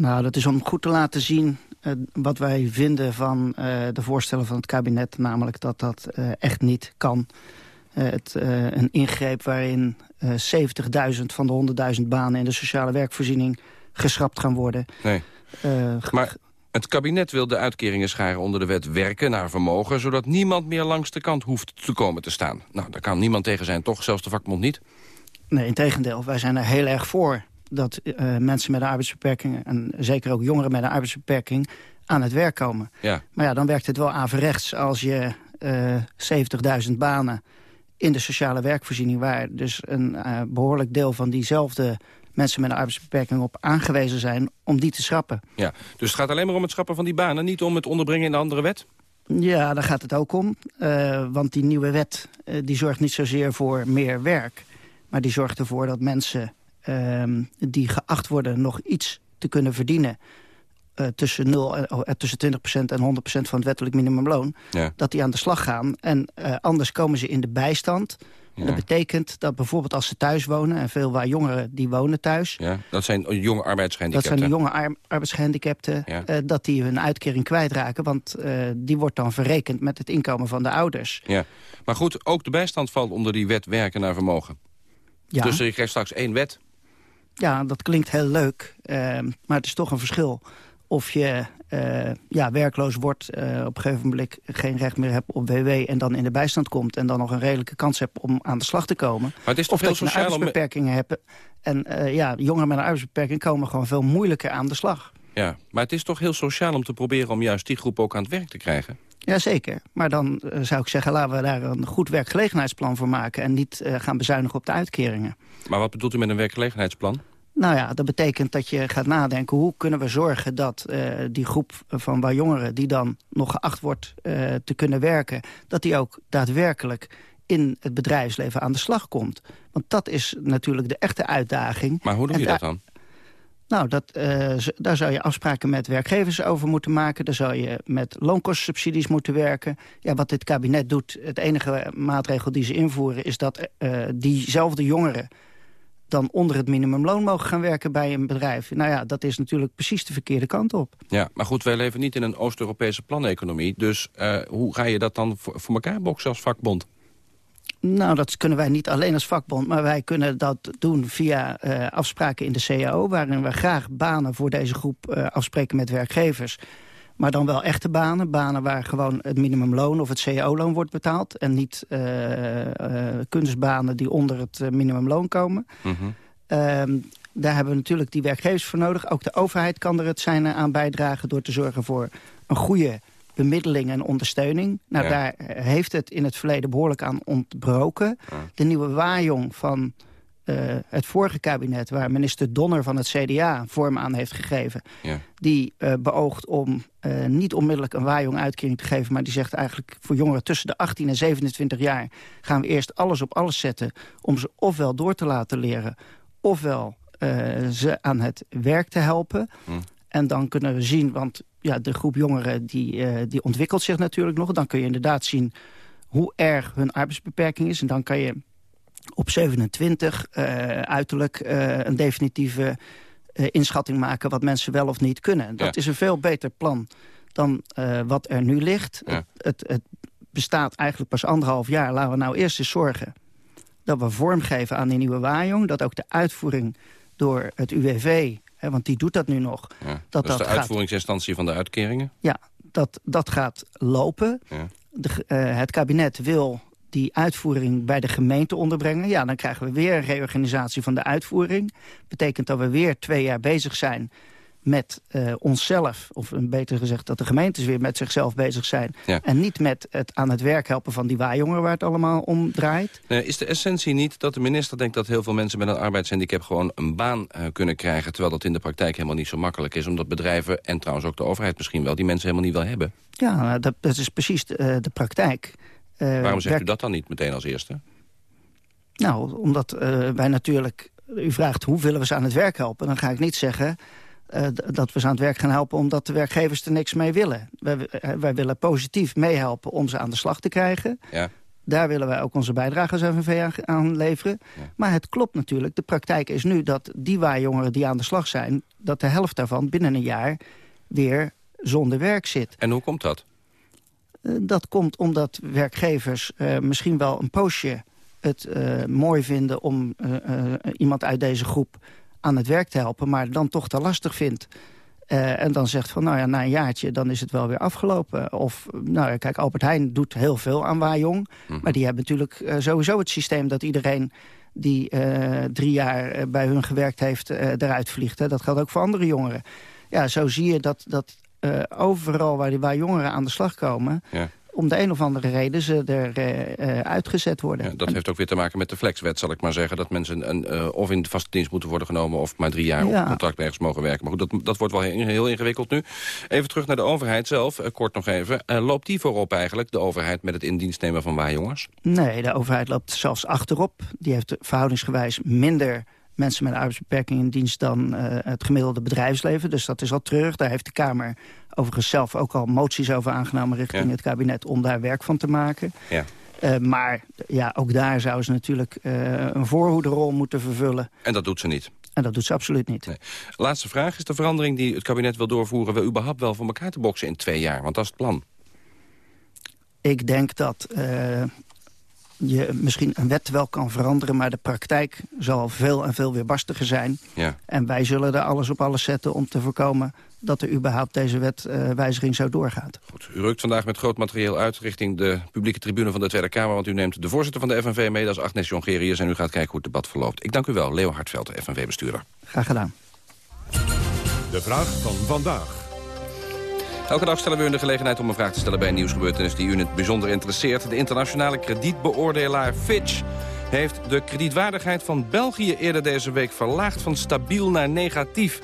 Nou, dat is om goed te laten zien uh, wat wij vinden van uh, de voorstellen van het kabinet. Namelijk dat dat uh, echt niet kan. het, een ingreep waarin 70.000 van de 100.000 banen in de sociale werkvoorziening geschrapt gaan worden. Nee. maar het kabinet wil de uitkeringen scharen onder de wet werken naar vermogen... zodat niemand meer langs de kant hoeft te komen te staan. Nou, daar kan niemand tegen zijn, toch? Zelfs de vakbond niet? Nee, in tegendeel. Wij zijn er heel erg voor dat uh, mensen met een arbeidsbeperking... en zeker ook jongeren met een arbeidsbeperking aan het werk komen. Ja. Maar ja, dan werkt het wel averechts als je uh, 70.000 banen in de sociale werkvoorziening... waar dus een uh, behoorlijk deel van diezelfde mensen met een arbeidsbeperking op aangewezen zijn... om die te schrappen. Ja, dus het gaat alleen maar om het schrappen van die banen... niet om het onderbrengen in de andere wet? Ja, daar gaat het ook om. Uh, want die nieuwe wet uh, die zorgt niet zozeer voor meer werk... maar die zorgt ervoor dat mensen uh, die geacht worden nog iets te kunnen verdienen... Uh, tussen, 0, uh, tussen 20% en 100% van het wettelijk minimumloon... Ja. dat die aan de slag gaan. En uh, anders komen ze in de bijstand. Ja. Dat betekent dat bijvoorbeeld als ze thuis wonen... en veel waar jongeren die wonen thuis... Ja, dat zijn jonge dat arbeidsgehandicapten. zijn de jonge ar arbeidsgehandicapten... Ja. Uh, dat die hun uitkering kwijtraken. Want uh, die wordt dan verrekend met het inkomen van de ouders. Ja. Maar goed, ook de bijstand valt onder die wet werken naar vermogen. Ja. Dus je krijgt straks één wet. Ja, dat klinkt heel leuk. Uh, maar het is toch een verschil of je uh, ja, werkloos wordt, uh, op een gegeven moment geen recht meer hebt op WW... en dan in de bijstand komt en dan nog een redelijke kans hebt om aan de slag te komen. Maar het is toch of heel dat je om- arbeidsbeperkingen hebt. En uh, ja, jongeren met een arbeidsbeperking komen gewoon veel moeilijker aan de slag. Ja, maar het is toch heel sociaal om te proberen om juist die groep ook aan het werk te krijgen? Jazeker, maar dan uh, zou ik zeggen... laten we daar een goed werkgelegenheidsplan voor maken... en niet uh, gaan bezuinigen op de uitkeringen. Maar wat bedoelt u met een werkgelegenheidsplan? Nou ja, dat betekent dat je gaat nadenken... hoe kunnen we zorgen dat uh, die groep van waar jongeren... die dan nog geacht wordt uh, te kunnen werken... dat die ook daadwerkelijk in het bedrijfsleven aan de slag komt. Want dat is natuurlijk de echte uitdaging. Maar hoe doe je dat dan? Nou, dat, uh, daar zou je afspraken met werkgevers over moeten maken. Daar zou je met loonkostensubsidies moeten werken. Ja, wat dit kabinet doet, het enige maatregel die ze invoeren... is dat diezelfde jongeren dan onder het minimumloon mogen gaan werken bij een bedrijf. Nou ja, dat is natuurlijk precies de verkeerde kant op. Ja, maar goed, wij leven niet in een Oost-Europese planeconomie. Dus uh, hoe ga je dat dan voor, voor elkaar boksen als vakbond? Nou, dat kunnen wij niet alleen als vakbond, maar wij kunnen dat doen via uh, afspraken in de CAO... waarin we graag banen voor deze groep uh, afspreken met werkgevers. Maar dan wel echte banen, banen waar gewoon het minimumloon of het cao-loon wordt betaald... en niet uh, kunstbanen die onder het minimumloon komen. Mm -hmm. daar hebben we natuurlijk die werkgevers voor nodig. Ook de overheid kan er het zijn aan bijdragen door te zorgen voor een goede bemiddeling en ondersteuning. Nou, Ja. daar heeft het in het verleden behoorlijk aan ontbroken. De nieuwe waaijong van uh, het vorige kabinet... waar minister Donner van het CDA vorm aan heeft gegeven... Ja. die uh, beoogt om uh, niet onmiddellijk een waaijong uitkering te geven... maar die zegt eigenlijk voor jongeren tussen de 18 en 27 jaar... gaan we eerst alles op alles zetten om ze ofwel door te laten leren... ofwel ze aan het werk te helpen... Hm. En dan kunnen we zien, want ja, de groep jongeren die, die ontwikkelt zich natuurlijk nog. Dan kun je inderdaad zien hoe erg hun arbeidsbeperking is. En dan kan je op 27 uh, uiterlijk uh, een definitieve inschatting maken... wat mensen wel of niet kunnen. Dat Ja. is een veel beter plan dan wat er nu ligt. Ja. Het, het, het bestaat eigenlijk pas anderhalf jaar. Laten we nou eerst eens zorgen dat we vormgeven aan die nieuwe waaijong. Dat ook de uitvoering door het UWV He, want die doet dat nu nog. Ja. Dat, Dat, is dat de gaat, uitvoeringsinstantie van de uitkeringen? ja, dat, dat gaat lopen. Ja. De, uh, het kabinet wil die uitvoering bij de gemeente onderbrengen. Ja, dan krijgen we weer een reorganisatie van de uitvoering. Betekent dat we weer twee jaar bezig zijn met uh, onszelf, of beter gezegd dat de gemeentes weer met zichzelf bezig zijn... Ja. en niet met het aan het werk helpen van die waaijongeren waar het allemaal om draait. Nee, is de essentie niet dat de minister denkt dat heel veel mensen met een arbeidshandicap gewoon een baan uh, kunnen krijgen... terwijl dat in de praktijk helemaal niet zo makkelijk is... omdat bedrijven en trouwens ook de overheid misschien wel die mensen helemaal niet wil hebben? Ja, nou, dat, dat is precies de, uh, de praktijk. Waarom zegt u dat dan niet meteen als eerste? Nou, omdat wij natuurlijk... U vraagt hoe willen we ze aan het werk helpen? Dan ga ik niet zeggen uh, dat we ze aan het werk gaan helpen omdat de werkgevers er niks mee willen. Wij, wij willen positief meehelpen om ze aan de slag te krijgen. Ja. Daar willen wij ook onze bijdrage als FNV aan, aan leveren. Ja. Maar het klopt natuurlijk. De praktijk is nu dat die waaijongeren die aan de slag zijn... dat de helft daarvan binnen een jaar weer zonder werk zit. En hoe komt dat? Uh, dat komt omdat werkgevers misschien wel een poosje het mooi vinden... om iemand uit deze groep aan het werk te helpen... maar dan toch te lastig vindt. Uh, en dan zegt van, nou ja, na een jaartje, dan is het wel weer afgelopen. Of, nou ja, kijk, Albert Heijn doet heel veel aan Waaijong. Mhm. Maar die hebben natuurlijk uh, sowieso het systeem dat iedereen die uh, drie jaar bij hun gewerkt heeft, eruit vliegt. Hè. Dat geldt ook voor andere jongeren. Ja, zo zie je dat, dat overal waar, die, waar jongeren aan de slag komen... Ja om de een of andere reden ze er uh, uitgezet worden. Ja, dat heeft ook weer te maken met de flexwet, zal ik maar zeggen. Dat mensen een, uh, of in vaste dienst moeten worden genomen... of maar drie jaar Ja. op contract ergens mogen werken. Maar goed, dat, dat wordt wel heel, heel ingewikkeld nu. Even terug naar de overheid zelf, uh, kort nog even. Uh, loopt die voorop eigenlijk, de overheid... met het in dienst nemen van waarjongers? Nee, de overheid loopt zelfs achterop. Die heeft verhoudingsgewijs minder mensen met arbeidsbeperking in dienst dan uh, het gemiddelde bedrijfsleven. Dus dat is al terug. Daar heeft de Kamer overigens zelf ook al moties over aangenomen richting Ja. het kabinet om daar werk van te maken. Ja. Uh, maar ja, ook daar zou ze natuurlijk uh, een voorhoederrol moeten vervullen. En dat doet ze niet. En dat doet ze absoluut niet. Nee. Laatste vraag. Is de verandering die het kabinet wil doorvoeren... wel überhaupt wel voor elkaar te boksen in twee jaar? Want dat is het plan. Ik denk dat uh, je misschien een wet wel kan veranderen... maar de praktijk zal veel en veel weerbarstiger zijn. Ja. En wij zullen er alles op alles zetten om te voorkomen... dat er überhaupt deze wetwijziging zo doorgaat. Goed. U rukt vandaag met groot materieel uit richting de publieke tribune van de Tweede Kamer... want u neemt de voorzitter van de FNV mee, dat is Agnes Jongerius... en u gaat kijken hoe het debat verloopt. Ik dank u wel, Leo Hartveld, de FNV-bestuurder. Graag gedaan. De vraag van vandaag. Elke dag stellen we u de gelegenheid om een vraag te stellen bij een nieuwsgebeurtenis die u in het bijzonder interesseert. De internationale kredietbeoordelaar Fitch heeft de kredietwaardigheid van België eerder deze week verlaagd van stabiel naar negatief.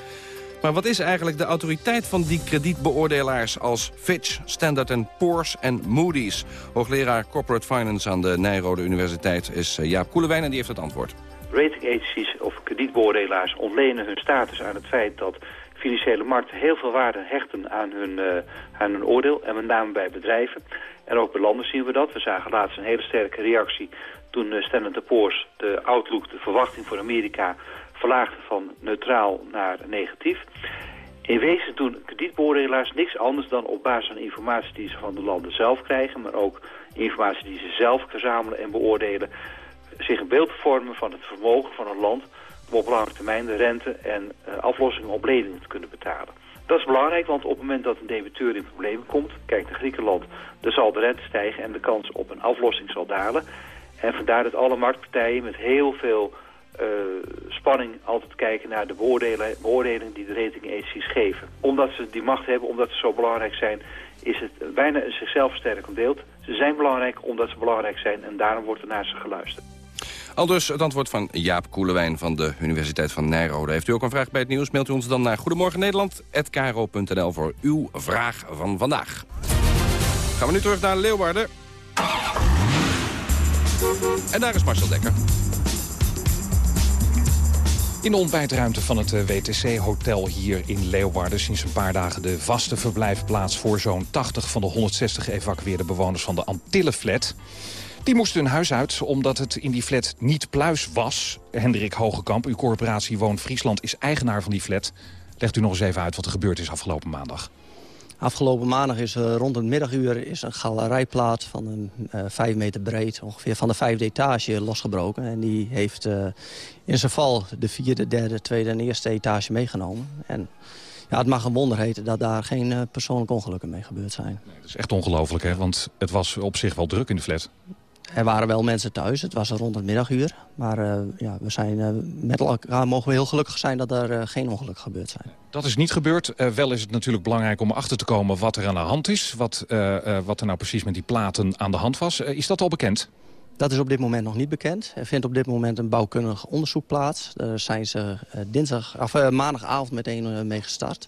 Maar wat is eigenlijk de autoriteit van die kredietbeoordelaars als Fitch, Standard Poor's en Moody's? Hoogleraar Corporate Finance aan de Nijrode Universiteit is eh, Jaap Koelewijn en die heeft het antwoord. Rating agencies of kredietbeoordelaars ontlenen hun status aan het feit dat financiële markten heel veel waarde hechten aan hun, uh, aan hun oordeel. En met name bij bedrijven. En ook bij landen zien we dat. We zagen laatst een hele sterke reactie toen uh, Poor's de outlook, de verwachting voor Amerika, verlaagde van neutraal naar negatief. In wezen doen kredietbeoordelaars niks anders dan op basis van informatie die ze van de landen zelf krijgen, maar ook informatie die ze zelf verzamelen en beoordelen, zich een beeld vormen van het vermogen van een land op lange termijn de rente en uh, aflossingen op leningen te kunnen betalen. Dat is belangrijk, want op het moment dat een debiteur in problemen komt, kijk naar Griekenland, dan zal de rente stijgen en de kans op een aflossing zal dalen. En vandaar dat alle marktpartijen met heel veel uh, spanning altijd kijken naar de beoordeling die de rating agencies geven. Omdat ze die macht hebben, omdat ze zo belangrijk zijn, is het bijna een zichzelf versterkend beeld. Ze zijn belangrijk omdat ze belangrijk zijn en daarom wordt er naar ze geluisterd. Al dus het antwoord van Jaap Koelewijn van de Universiteit van Nijrode. Heeft u ook een vraag bij het nieuws, mailt u ons dan naar goedemorgennederland.kro.nl voor uw vraag van vandaag. Gaan we nu terug naar Leeuwarden. En daar is Marcel Dekker. In de ontbijtruimte van het WTC-hotel hier in Leeuwarden... sinds een paar dagen de vaste verblijfplaats voor zo'n 80 van de 160 geëvacueerde bewoners van de Antillenflat. Die moesten hun huis uit omdat het in die flat niet pluis was. Hendrik Hogekamp, uw corporatie Woon Friesland, is eigenaar van die flat. Legt u nog eens even uit wat er gebeurd is afgelopen maandag. Afgelopen maandag is uh, rond het middaguur is een galerijplaat van een uh, vijf meter breed... ongeveer van de vijfde etage losgebroken. En die heeft uh, in zijn val de vierde, derde, tweede en eerste etage meegenomen. En ja, het mag een wonder heten dat daar geen persoonlijke ongelukken mee gebeurd zijn. Nee, dat is echt ongelooflijk, hè? Want het was op zich wel druk in de flat. Er waren wel mensen thuis, het was rond het middaguur. Maar uh, ja, we zijn, uh, met elkaar mogen we heel gelukkig zijn dat er uh, geen ongeluk gebeurd zijn. Dat is niet gebeurd. wel is het natuurlijk belangrijk om achter te komen wat er aan de hand is. Wat, wat er nou precies met die platen aan de hand was. is dat al bekend? Dat is op dit moment nog niet bekend. Er vindt op dit moment een bouwkundig onderzoek plaats. Daar zijn ze dinsdag, of, maandagavond meteen mee gestart.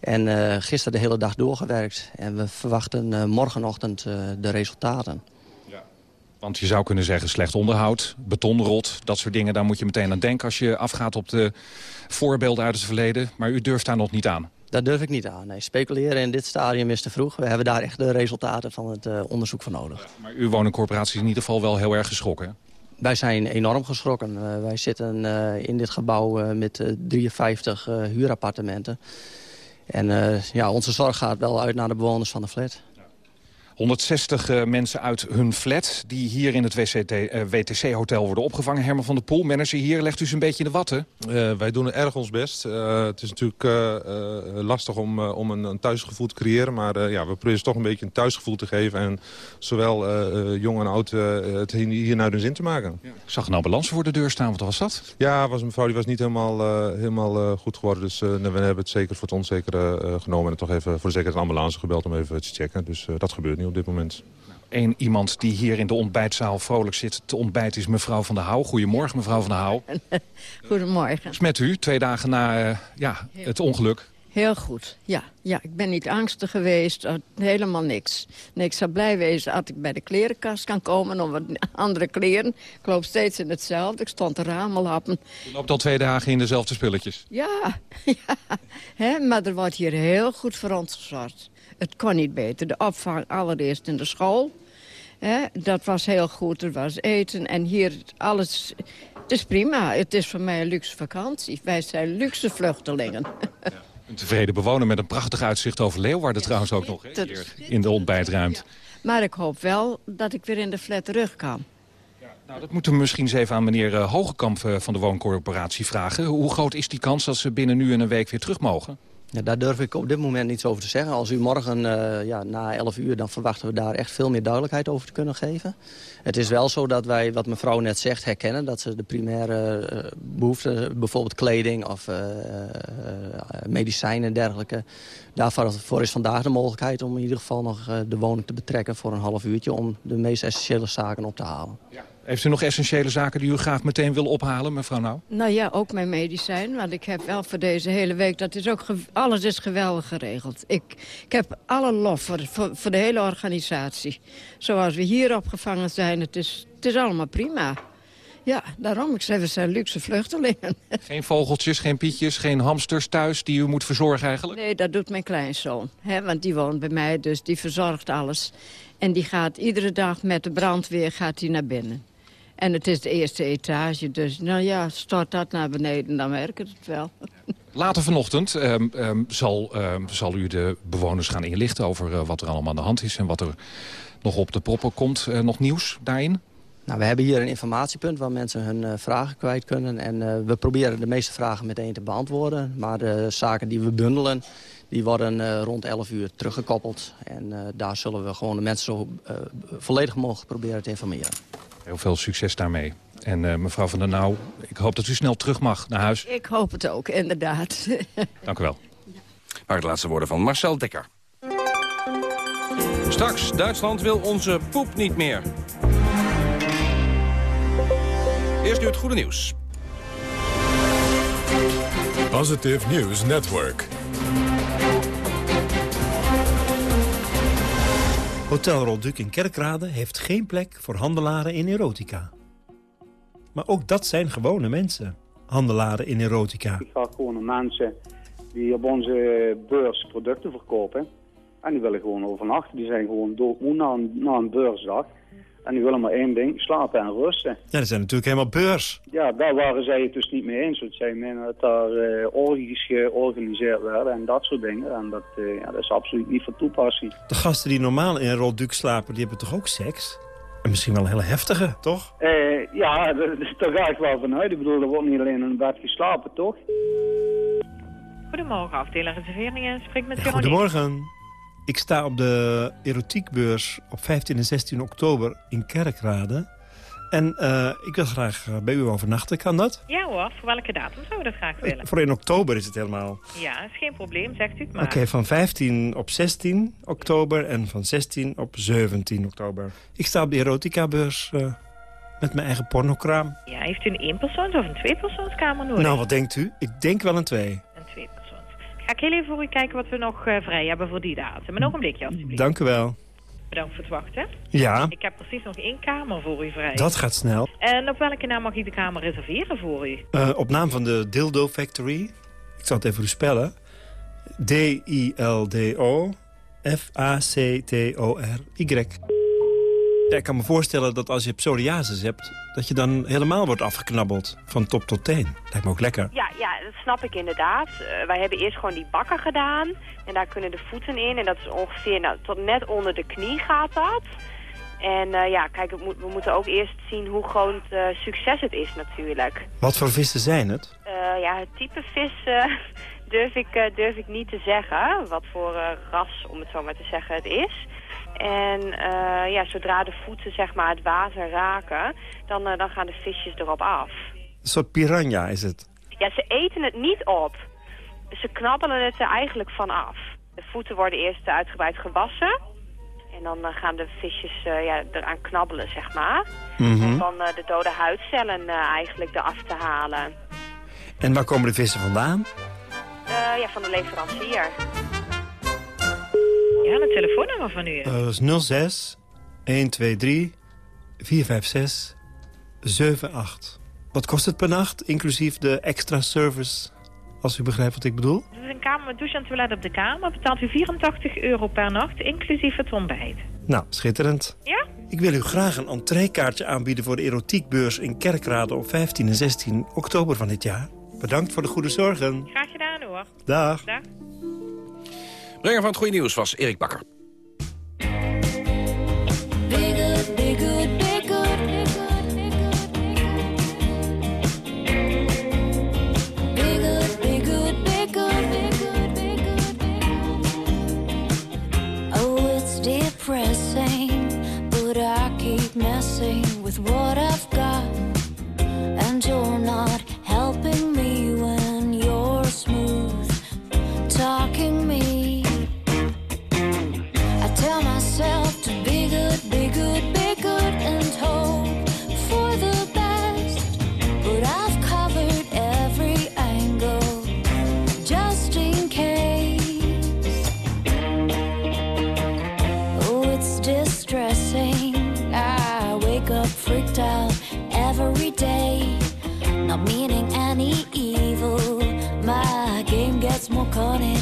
En gisteren de hele dag doorgewerkt. En we verwachten morgenochtend de resultaten. Want je zou kunnen zeggen slecht onderhoud, betonrot, dat soort dingen. Daar moet je meteen aan denken als je afgaat op de voorbeelden uit het verleden. Maar u durft daar nog niet aan. Dat durf ik niet aan. Nee, speculeren in dit stadium is te vroeg. We hebben daar echt de resultaten van het uh, onderzoek voor nodig. maar uw woningcorporatie is in ieder geval wel heel erg geschrokken. Wij zijn enorm geschrokken. Uh, wij zitten uh, in dit gebouw met 53 huurappartementen. En ja, onze zorg gaat wel uit naar de bewoners van de flat. 160 uh, mensen uit hun flat die hier in het WTC-hotel uh, worden opgevangen. Herman van der Poel, manager hier, legt u ze een beetje in de watten? Uh, wij doen erg ons best. Eh, het is natuurlijk lastig om, om een, een, thuisgevoel te creëren. Maar ja, we proberen toch een beetje een thuisgevoel te geven. En zowel jong en oud het hier naar hun zin te maken. Ja. Ik zag een ambulance voor de deur staan. Wat was dat? Ja, was een mevrouw die was niet helemaal, helemaal goed geworden. Dus we hebben het zeker voor het onzekere genomen. En toch even voor de zekerheid een ambulance gebeld om even te checken. Dus dat gebeurt niet op dit moment. Eén iemand die hier in de ontbijtzaal vrolijk zit te ontbijten is mevrouw van der Houw. Goedemorgen, mevrouw van der Houw. *laughs* Goedemorgen. Is met u, twee dagen na uh, ja, het ongeluk. Heel goed, ja. ja. Ik ben niet angstig geweest, uh, helemaal niks. Nee, ik zou blij wezen als ik bij de klerenkast kan komen om wat andere kleren. Ik loop steeds in hetzelfde, ik stond te ramelhappen. U loopt al twee dagen in dezelfde spulletjes? Ja, *laughs* ja. He, maar er wordt hier heel goed voor ons gezorgd. Het kon niet beter. De opvang allereerst in de school. Hè, dat was heel goed. Er was eten en hier alles... Het is prima. Het is voor mij een luxe vakantie. Wij zijn luxe vluchtelingen. Ja. Een tevreden bewoner met een prachtig uitzicht over Leeuwarden trouwens ook nog. Hè, hier in de ontbijtruimte. Maar ik hoop wel dat ik weer in de flat terug kan. Nou, dat moeten we misschien eens even aan meneer uh, Hogekamp uh, van de Wooncorporatie vragen. Hoe groot is die kans dat ze binnen nu en een week weer terug mogen? Ja, daar durf ik op dit moment niets over te zeggen. Als u morgen uh, ja, na 11 uur, dan verwachten we daar echt veel meer duidelijkheid over te kunnen geven. Het is wel zo dat wij, wat mevrouw net zegt, herkennen. Dat ze de primaire uh, behoeften, bijvoorbeeld kleding of uh, medicijnen en dergelijke. Daarvoor is vandaag de mogelijkheid om in ieder geval nog de woning te betrekken voor een half uurtje. Om de meest essentiële zaken op te halen. Ja. Heeft u nog essentiële zaken die u graag meteen wil ophalen, mevrouw Nou? Nou ja, ook mijn medicijn. Want ik heb wel voor deze hele week... Dat is ook alles is geweldig geregeld. Ik, ik heb alle lof voor, voor, voor, de hele organisatie. Zoals we hier opgevangen zijn, het is, het is allemaal prima. Ja, daarom. Ik zeg, we zijn luxe vluchtelingen. *laughs* Geen vogeltjes, geen pietjes, geen hamsters thuis die u moet verzorgen eigenlijk? Nee, dat doet mijn kleinzoon. Hè, want die woont bij mij, dus die verzorgt alles. En die gaat iedere dag met de brandweer gaat hij naar binnen. En het is de eerste etage, dus nou ja, stort dat naar beneden, dan merk ik het wel. Later vanochtend um, um, zal, um, zal u de bewoners gaan inlichten over uh, wat er allemaal aan de hand is... en wat er nog op de proppen komt. Uh, nog nieuws daarin? Nou, we hebben hier een informatiepunt waar mensen hun uh, vragen kwijt kunnen. En we proberen de meeste vragen meteen te beantwoorden. Maar de zaken die we bundelen, die worden rond 11 uur teruggekoppeld. En daar zullen we gewoon de mensen zo volledig mogelijk proberen te informeren. Heel veel succes daarmee. En uh, mevrouw van der Nauw, ik hoop dat u snel terug mag naar huis. Ik hoop het ook, inderdaad. *laughs* Dank u wel. Maar het laatste woorden van Marcel Dekker. Straks, Duitsland wil onze poep niet meer. Eerst nu het goede nieuws. Positive News Network. Hotel Rolduc in Kerkrade heeft geen plek voor handelaren in erotica. Maar ook dat zijn gewone mensen, handelaren in erotica. Ik ga gewoon mensen die op onze beurs producten verkopen. En die willen gewoon overnachten. Die zijn gewoon doodmoe na een, na een beursdag. En die willen maar één ding, slapen en rusten. Ja, dat zijn natuurlijk helemaal beurs. Ja, daar waren zij het dus niet mee eens. Want zij menen dat daar uh, orgies georganiseerd werden en dat soort dingen. En dat, uh, ja, dat is absoluut niet van toepassing. De gasten die normaal in een rolduc slapen, die hebben toch ook seks? En misschien wel een hele heftige, toch? Uh, ja, *laughs* daar ga ik wel vanuit. Ik bedoel, er wordt niet alleen in een bed geslapen, toch? Goedemorgen, afdeling reserveringen. Spreek met ja, Goedemorgen. Ik sta op de erotiekbeurs op 15 en 16 oktober in Kerkrade. En eh, ik wil graag eh, bij u overnachten. Kan dat? Ja hoor, voor welke datum zou we dat graag willen? Voor in oktober is het helemaal. Ja, is geen probleem, zegt u het maar. Oké, van 15 op 16 oktober en van 16 op 17 oktober. Ik sta op de erotica-beurs eh, met mijn eigen pornokraam. Ja, heeft u een eenpersoons- of een tweepersoonskamer nodig? Nou, wat denkt u? Ik denk wel een twee. Ga ik heel even voor u kijken wat we nog eh, vrij hebben voor die datum. Een ogenblikje alsjeblieft. Dank u wel. Bedankt voor het wachten. Ja. Ik heb precies nog één kamer voor u vrij. Dat gaat snel. En op welke naam mag ik de kamer reserveren voor u? Eh, op naam van de Dildo Factory. Ik zal het even voor u spellen. D-I-L-D-O F-A-C-T-O-R-Y. Ja, ik kan me voorstellen dat als je psoriasis hebt... dat je dan helemaal wordt afgeknabbeld. Van top tot teen. Lijkt me ook lekker. Ja, ja, dat snap ik inderdaad. Eh, wij hebben eerst gewoon die bakken gedaan. En daar kunnen de voeten in. En dat is ongeveer nou, tot net onder de knie gaat dat. En eh, ja, kijk, we, moet- we moeten ook eerst zien hoe groot eh, succes het is natuurlijk. Wat voor vissen zijn het? Ja, het type vis eh, *laughs* durf, ik, durf ik niet te zeggen. Wat voor ras, om het zo maar te zeggen, het is. En eh, ja, zodra de voeten zeg maar het water raken, dan, eh, dan gaan de visjes erop af. Een soort piranha is het. Ja, ze eten het niet op. Ze knabbelen het er eigenlijk van af. De voeten worden eerst uitgebreid gewassen. En dan eh, gaan de visjes ja, eraan knabbelen, zeg maar. Mhm. Om dan eh, de dode huidcellen eigenlijk eraf te halen. En waar komen de vissen vandaan? Ja, van de leverancier. Ja, een telefoonnummer van u. Eh, dat is 06 123 456 78. Wat kost het per nacht, inclusief de extra service, als u begrijpt wat ik bedoel? Het is een kamer met douche en toilet op de kamer. Betaalt u 84 euro per nacht, inclusief het ontbijt. Nou, schitterend. Ja? Ik wil u graag een entreekaartje aanbieden voor de erotiekbeurs in Kerkrade op 15 en 16 oktober van dit jaar. Bedankt voor de goede zorgen. Graag gedaan hoor. Dag. Dag. Brenger van het goede nieuws was Erik Bakker. morning.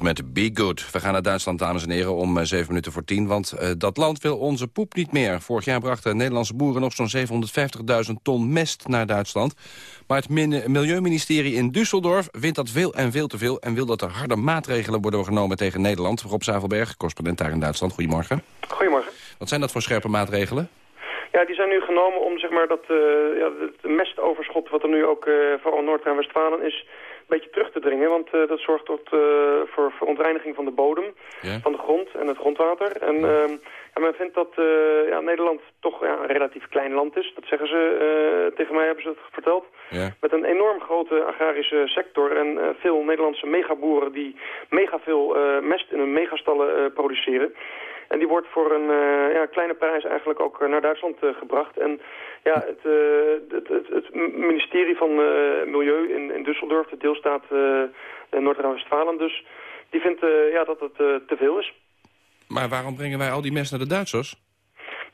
Met Be Good. We gaan naar Duitsland, dames en heren, om eh, zeven minuten voor tien. Want uh, dat land wil onze poep niet meer. Vorig jaar brachten Nederlandse boeren nog zo'n 750.000 ton mest naar Duitsland. Maar het Milieuministerie in Düsseldorf vindt dat veel en veel te veel... en wil dat er harde maatregelen worden genomen tegen Nederland. Rob Zavelberg, correspondent daar in Duitsland. Goedemorgen. Goedemorgen. Wat zijn dat voor scherpe maatregelen? Ja, die zijn nu genomen om zeg maar, dat, uh, ja, het mestoverschot... wat er nu ook uh, vooral Noord- en Westfalen is een beetje terug te dringen. Want uh, dat zorgt tot, uh, voor verontreiniging van de bodem, van de grond en het grondwater. En ja. Ja, men vindt dat ja, Nederland toch een relatief klein land is. Dat zeggen ze, tegen mij hebben ze het verteld. Met een enorm grote agrarische sector en veel Nederlandse megaboeren die mega veel mest in hun megastallen produceren. En die wordt voor een uh, ja, kleine prijs eigenlijk ook naar Duitsland uh, gebracht. En ja, het, uh, het, het, het, ministerie van Milieu in, in Düsseldorf, de deelstaat Noord-Rijn-Westfalen dus, die vindt ja, dat het te veel is. Maar waarom brengen wij al die mes naar de Duitsers?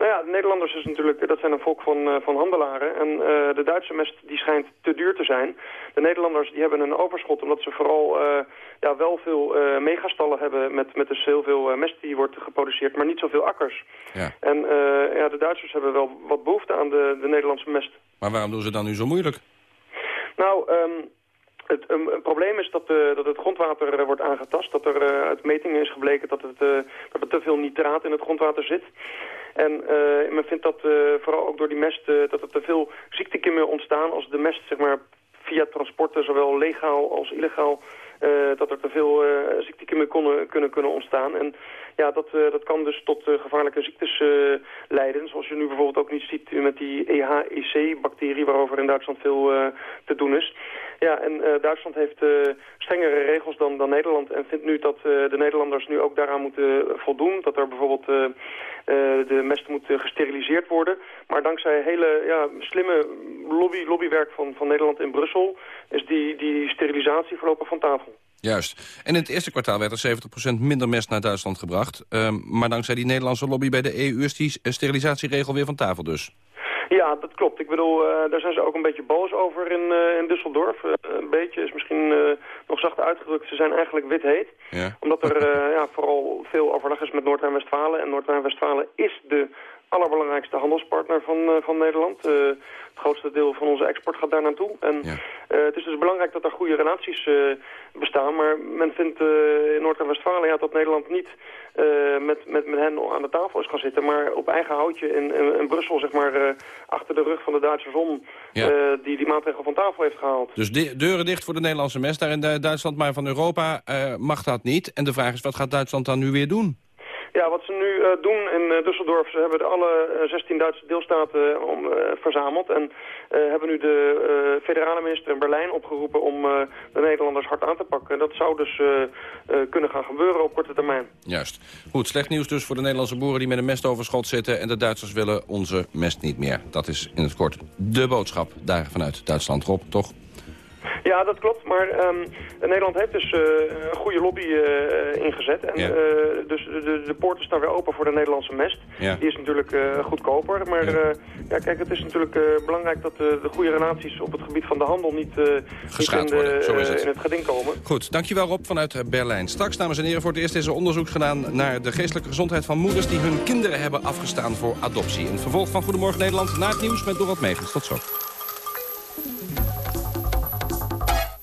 Nou ja, de Nederlanders is natuurlijk, dat zijn een volk van, uh, van handelaren. En uh, de Duitse mest die schijnt te duur te zijn. De Nederlanders die hebben een overschot omdat ze vooral uh, ja, wel veel megastallen hebben met, met dus heel veel mest die wordt geproduceerd, maar niet zoveel akkers. Ja. En ja, de Duitsers hebben wel wat behoefte aan de, de Nederlandse mest. Maar waarom doen ze dan nu zo moeilijk? Nou, um, het een, een, probleem is dat, uh, dat het grondwater wordt aangetast. Dat er uh, uit metingen is gebleken dat, het, dat er te veel nitraat in het grondwater zit. En men vindt dat vooral ook door die mest dat er te veel ziektekiemen ontstaan als de mest zeg maar, via transporten, zowel legaal als illegaal, dat er te veel ziektekiemen kunnen, kunnen, kunnen ontstaan. En ja, dat, uh, dat kan dus tot gevaarlijke ziektes leiden. Zoals je nu bijvoorbeeld ook niet ziet met die EHEC-bacterie... waarover in Duitsland veel te doen is. Ja, en Duitsland heeft strengere regels dan, dan Nederland... en vindt nu dat de Nederlanders nu ook daaraan moeten voldoen. Dat er bijvoorbeeld de mest moet gesteriliseerd worden. Maar dankzij hele ja, slimme lobby, lobbywerk van, van Nederland in Brussel... is die, die sterilisatie voorlopig van tafel. Juist. En in het eerste kwartaal werd er 70% minder mest naar Duitsland gebracht. Um, maar dankzij die Nederlandse lobby bij de EU is die sterilisatieregel weer van tafel dus. Ja, dat klopt. Ik bedoel, uh, daar zijn ze ook een beetje boos over in, uh, in Düsseldorf. Uh, een beetje is misschien nog zacht uitgedrukt. Ze zijn eigenlijk wit heet. Ja. Omdat er ja, vooral veel overleg is met Noord-Rijn-Westfalen. En Noord-Rijn-Westfalen is de allerbelangrijkste handelspartner van, uh, van Nederland. Uh, het grootste deel van onze export gaat daar naartoe. En ja. uh, het is dus belangrijk dat er goede relaties bestaan. Maar men vindt in Noord-Rijn-Westfalen ja, dat Nederland niet met, met, met hen aan de tafel is gaan zitten. Maar op eigen houtje in, in, in Brussel, zeg maar, achter de rug van de Duitsers om... Ja. die die maatregel van tafel heeft gehaald. Dus de, deuren dicht voor de Nederlandse mest daar in Duitsland. Maar van Europa mag dat niet. En de vraag is, wat gaat Duitsland dan nu weer doen? Ja, wat ze nu uh, doen in uh, Düsseldorf, ze hebben alle uh, 16 Duitse deelstaten om, verzameld. En hebben nu de federale minister in Berlijn opgeroepen om de Nederlanders hard aan te pakken. Dat zou dus kunnen gaan gebeuren op korte termijn. Juist. Goed, slecht nieuws dus voor de Nederlandse boeren die met een mestoverschot zitten. En de Duitsers willen onze mest niet meer. Dat is in het kort de boodschap daar vanuit Duitsland. Rob, toch? Ja, dat klopt. Maar um, Nederland heeft dus uh, een goede lobby uh, ingezet. En ja. uh, dus de, de poorten staan weer open voor de Nederlandse mest. Ja. Die is natuurlijk goedkoper. Maar ja. ja. kijk, het is natuurlijk belangrijk dat de goede relaties op het gebied van de handel niet, niet in, de, Zo is het. in het geding komen. Goed, dankjewel Rob vanuit Berlijn. Straks, dames en heren, voor het eerst is er onderzoek gedaan naar de geestelijke gezondheid van moeders die hun kinderen hebben afgestaan voor adoptie. In het vervolg van Goedemorgen Nederland na het nieuws met Dorot Megens. Tot zo.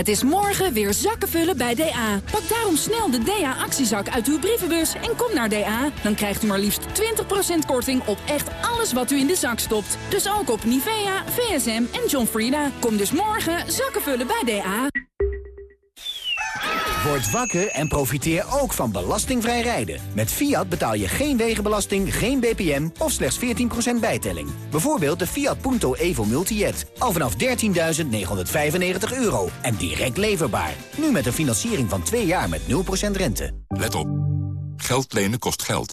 Het is morgen weer zakken vullen bij DA. Pak daarom snel de DA-actiezak uit uw brievenbus en kom naar DA. Dan krijgt u maar liefst 20% korting op echt alles wat u in de zak stopt. Dus ook op Nivea, VSM en John Frieda. Kom dus morgen zakken vullen bij DA. Word wakker en profiteer ook van belastingvrij rijden. Met Fiat betaal je geen wegenbelasting, geen BPM of slechts 14% bijtelling. Bijvoorbeeld de Fiat Punto Evo Multijet. Al vanaf 13.995 euro en direct leverbaar. Nu met een financiering van 2 jaar met 0% rente. Let op. Geld lenen kost geld.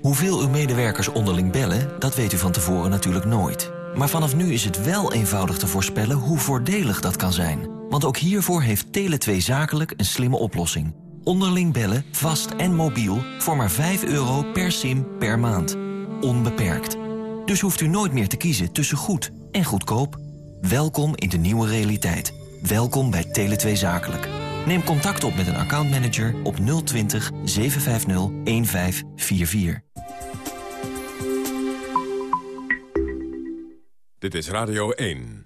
Hoeveel uw medewerkers onderling bellen, dat weet u van tevoren natuurlijk nooit. Maar vanaf nu is het wel eenvoudig te voorspellen hoe voordelig dat kan zijn. Want ook hiervoor heeft Tele2 Zakelijk een slimme oplossing. Onderling bellen, vast en mobiel, voor maar 5 euro per sim per maand. Onbeperkt. Dus hoeft u nooit meer te kiezen tussen goed en goedkoop. Welkom in de nieuwe realiteit. Welkom bij Tele2 Zakelijk. Neem contact op met een accountmanager op 020 750 1544. Dit is Radio 1.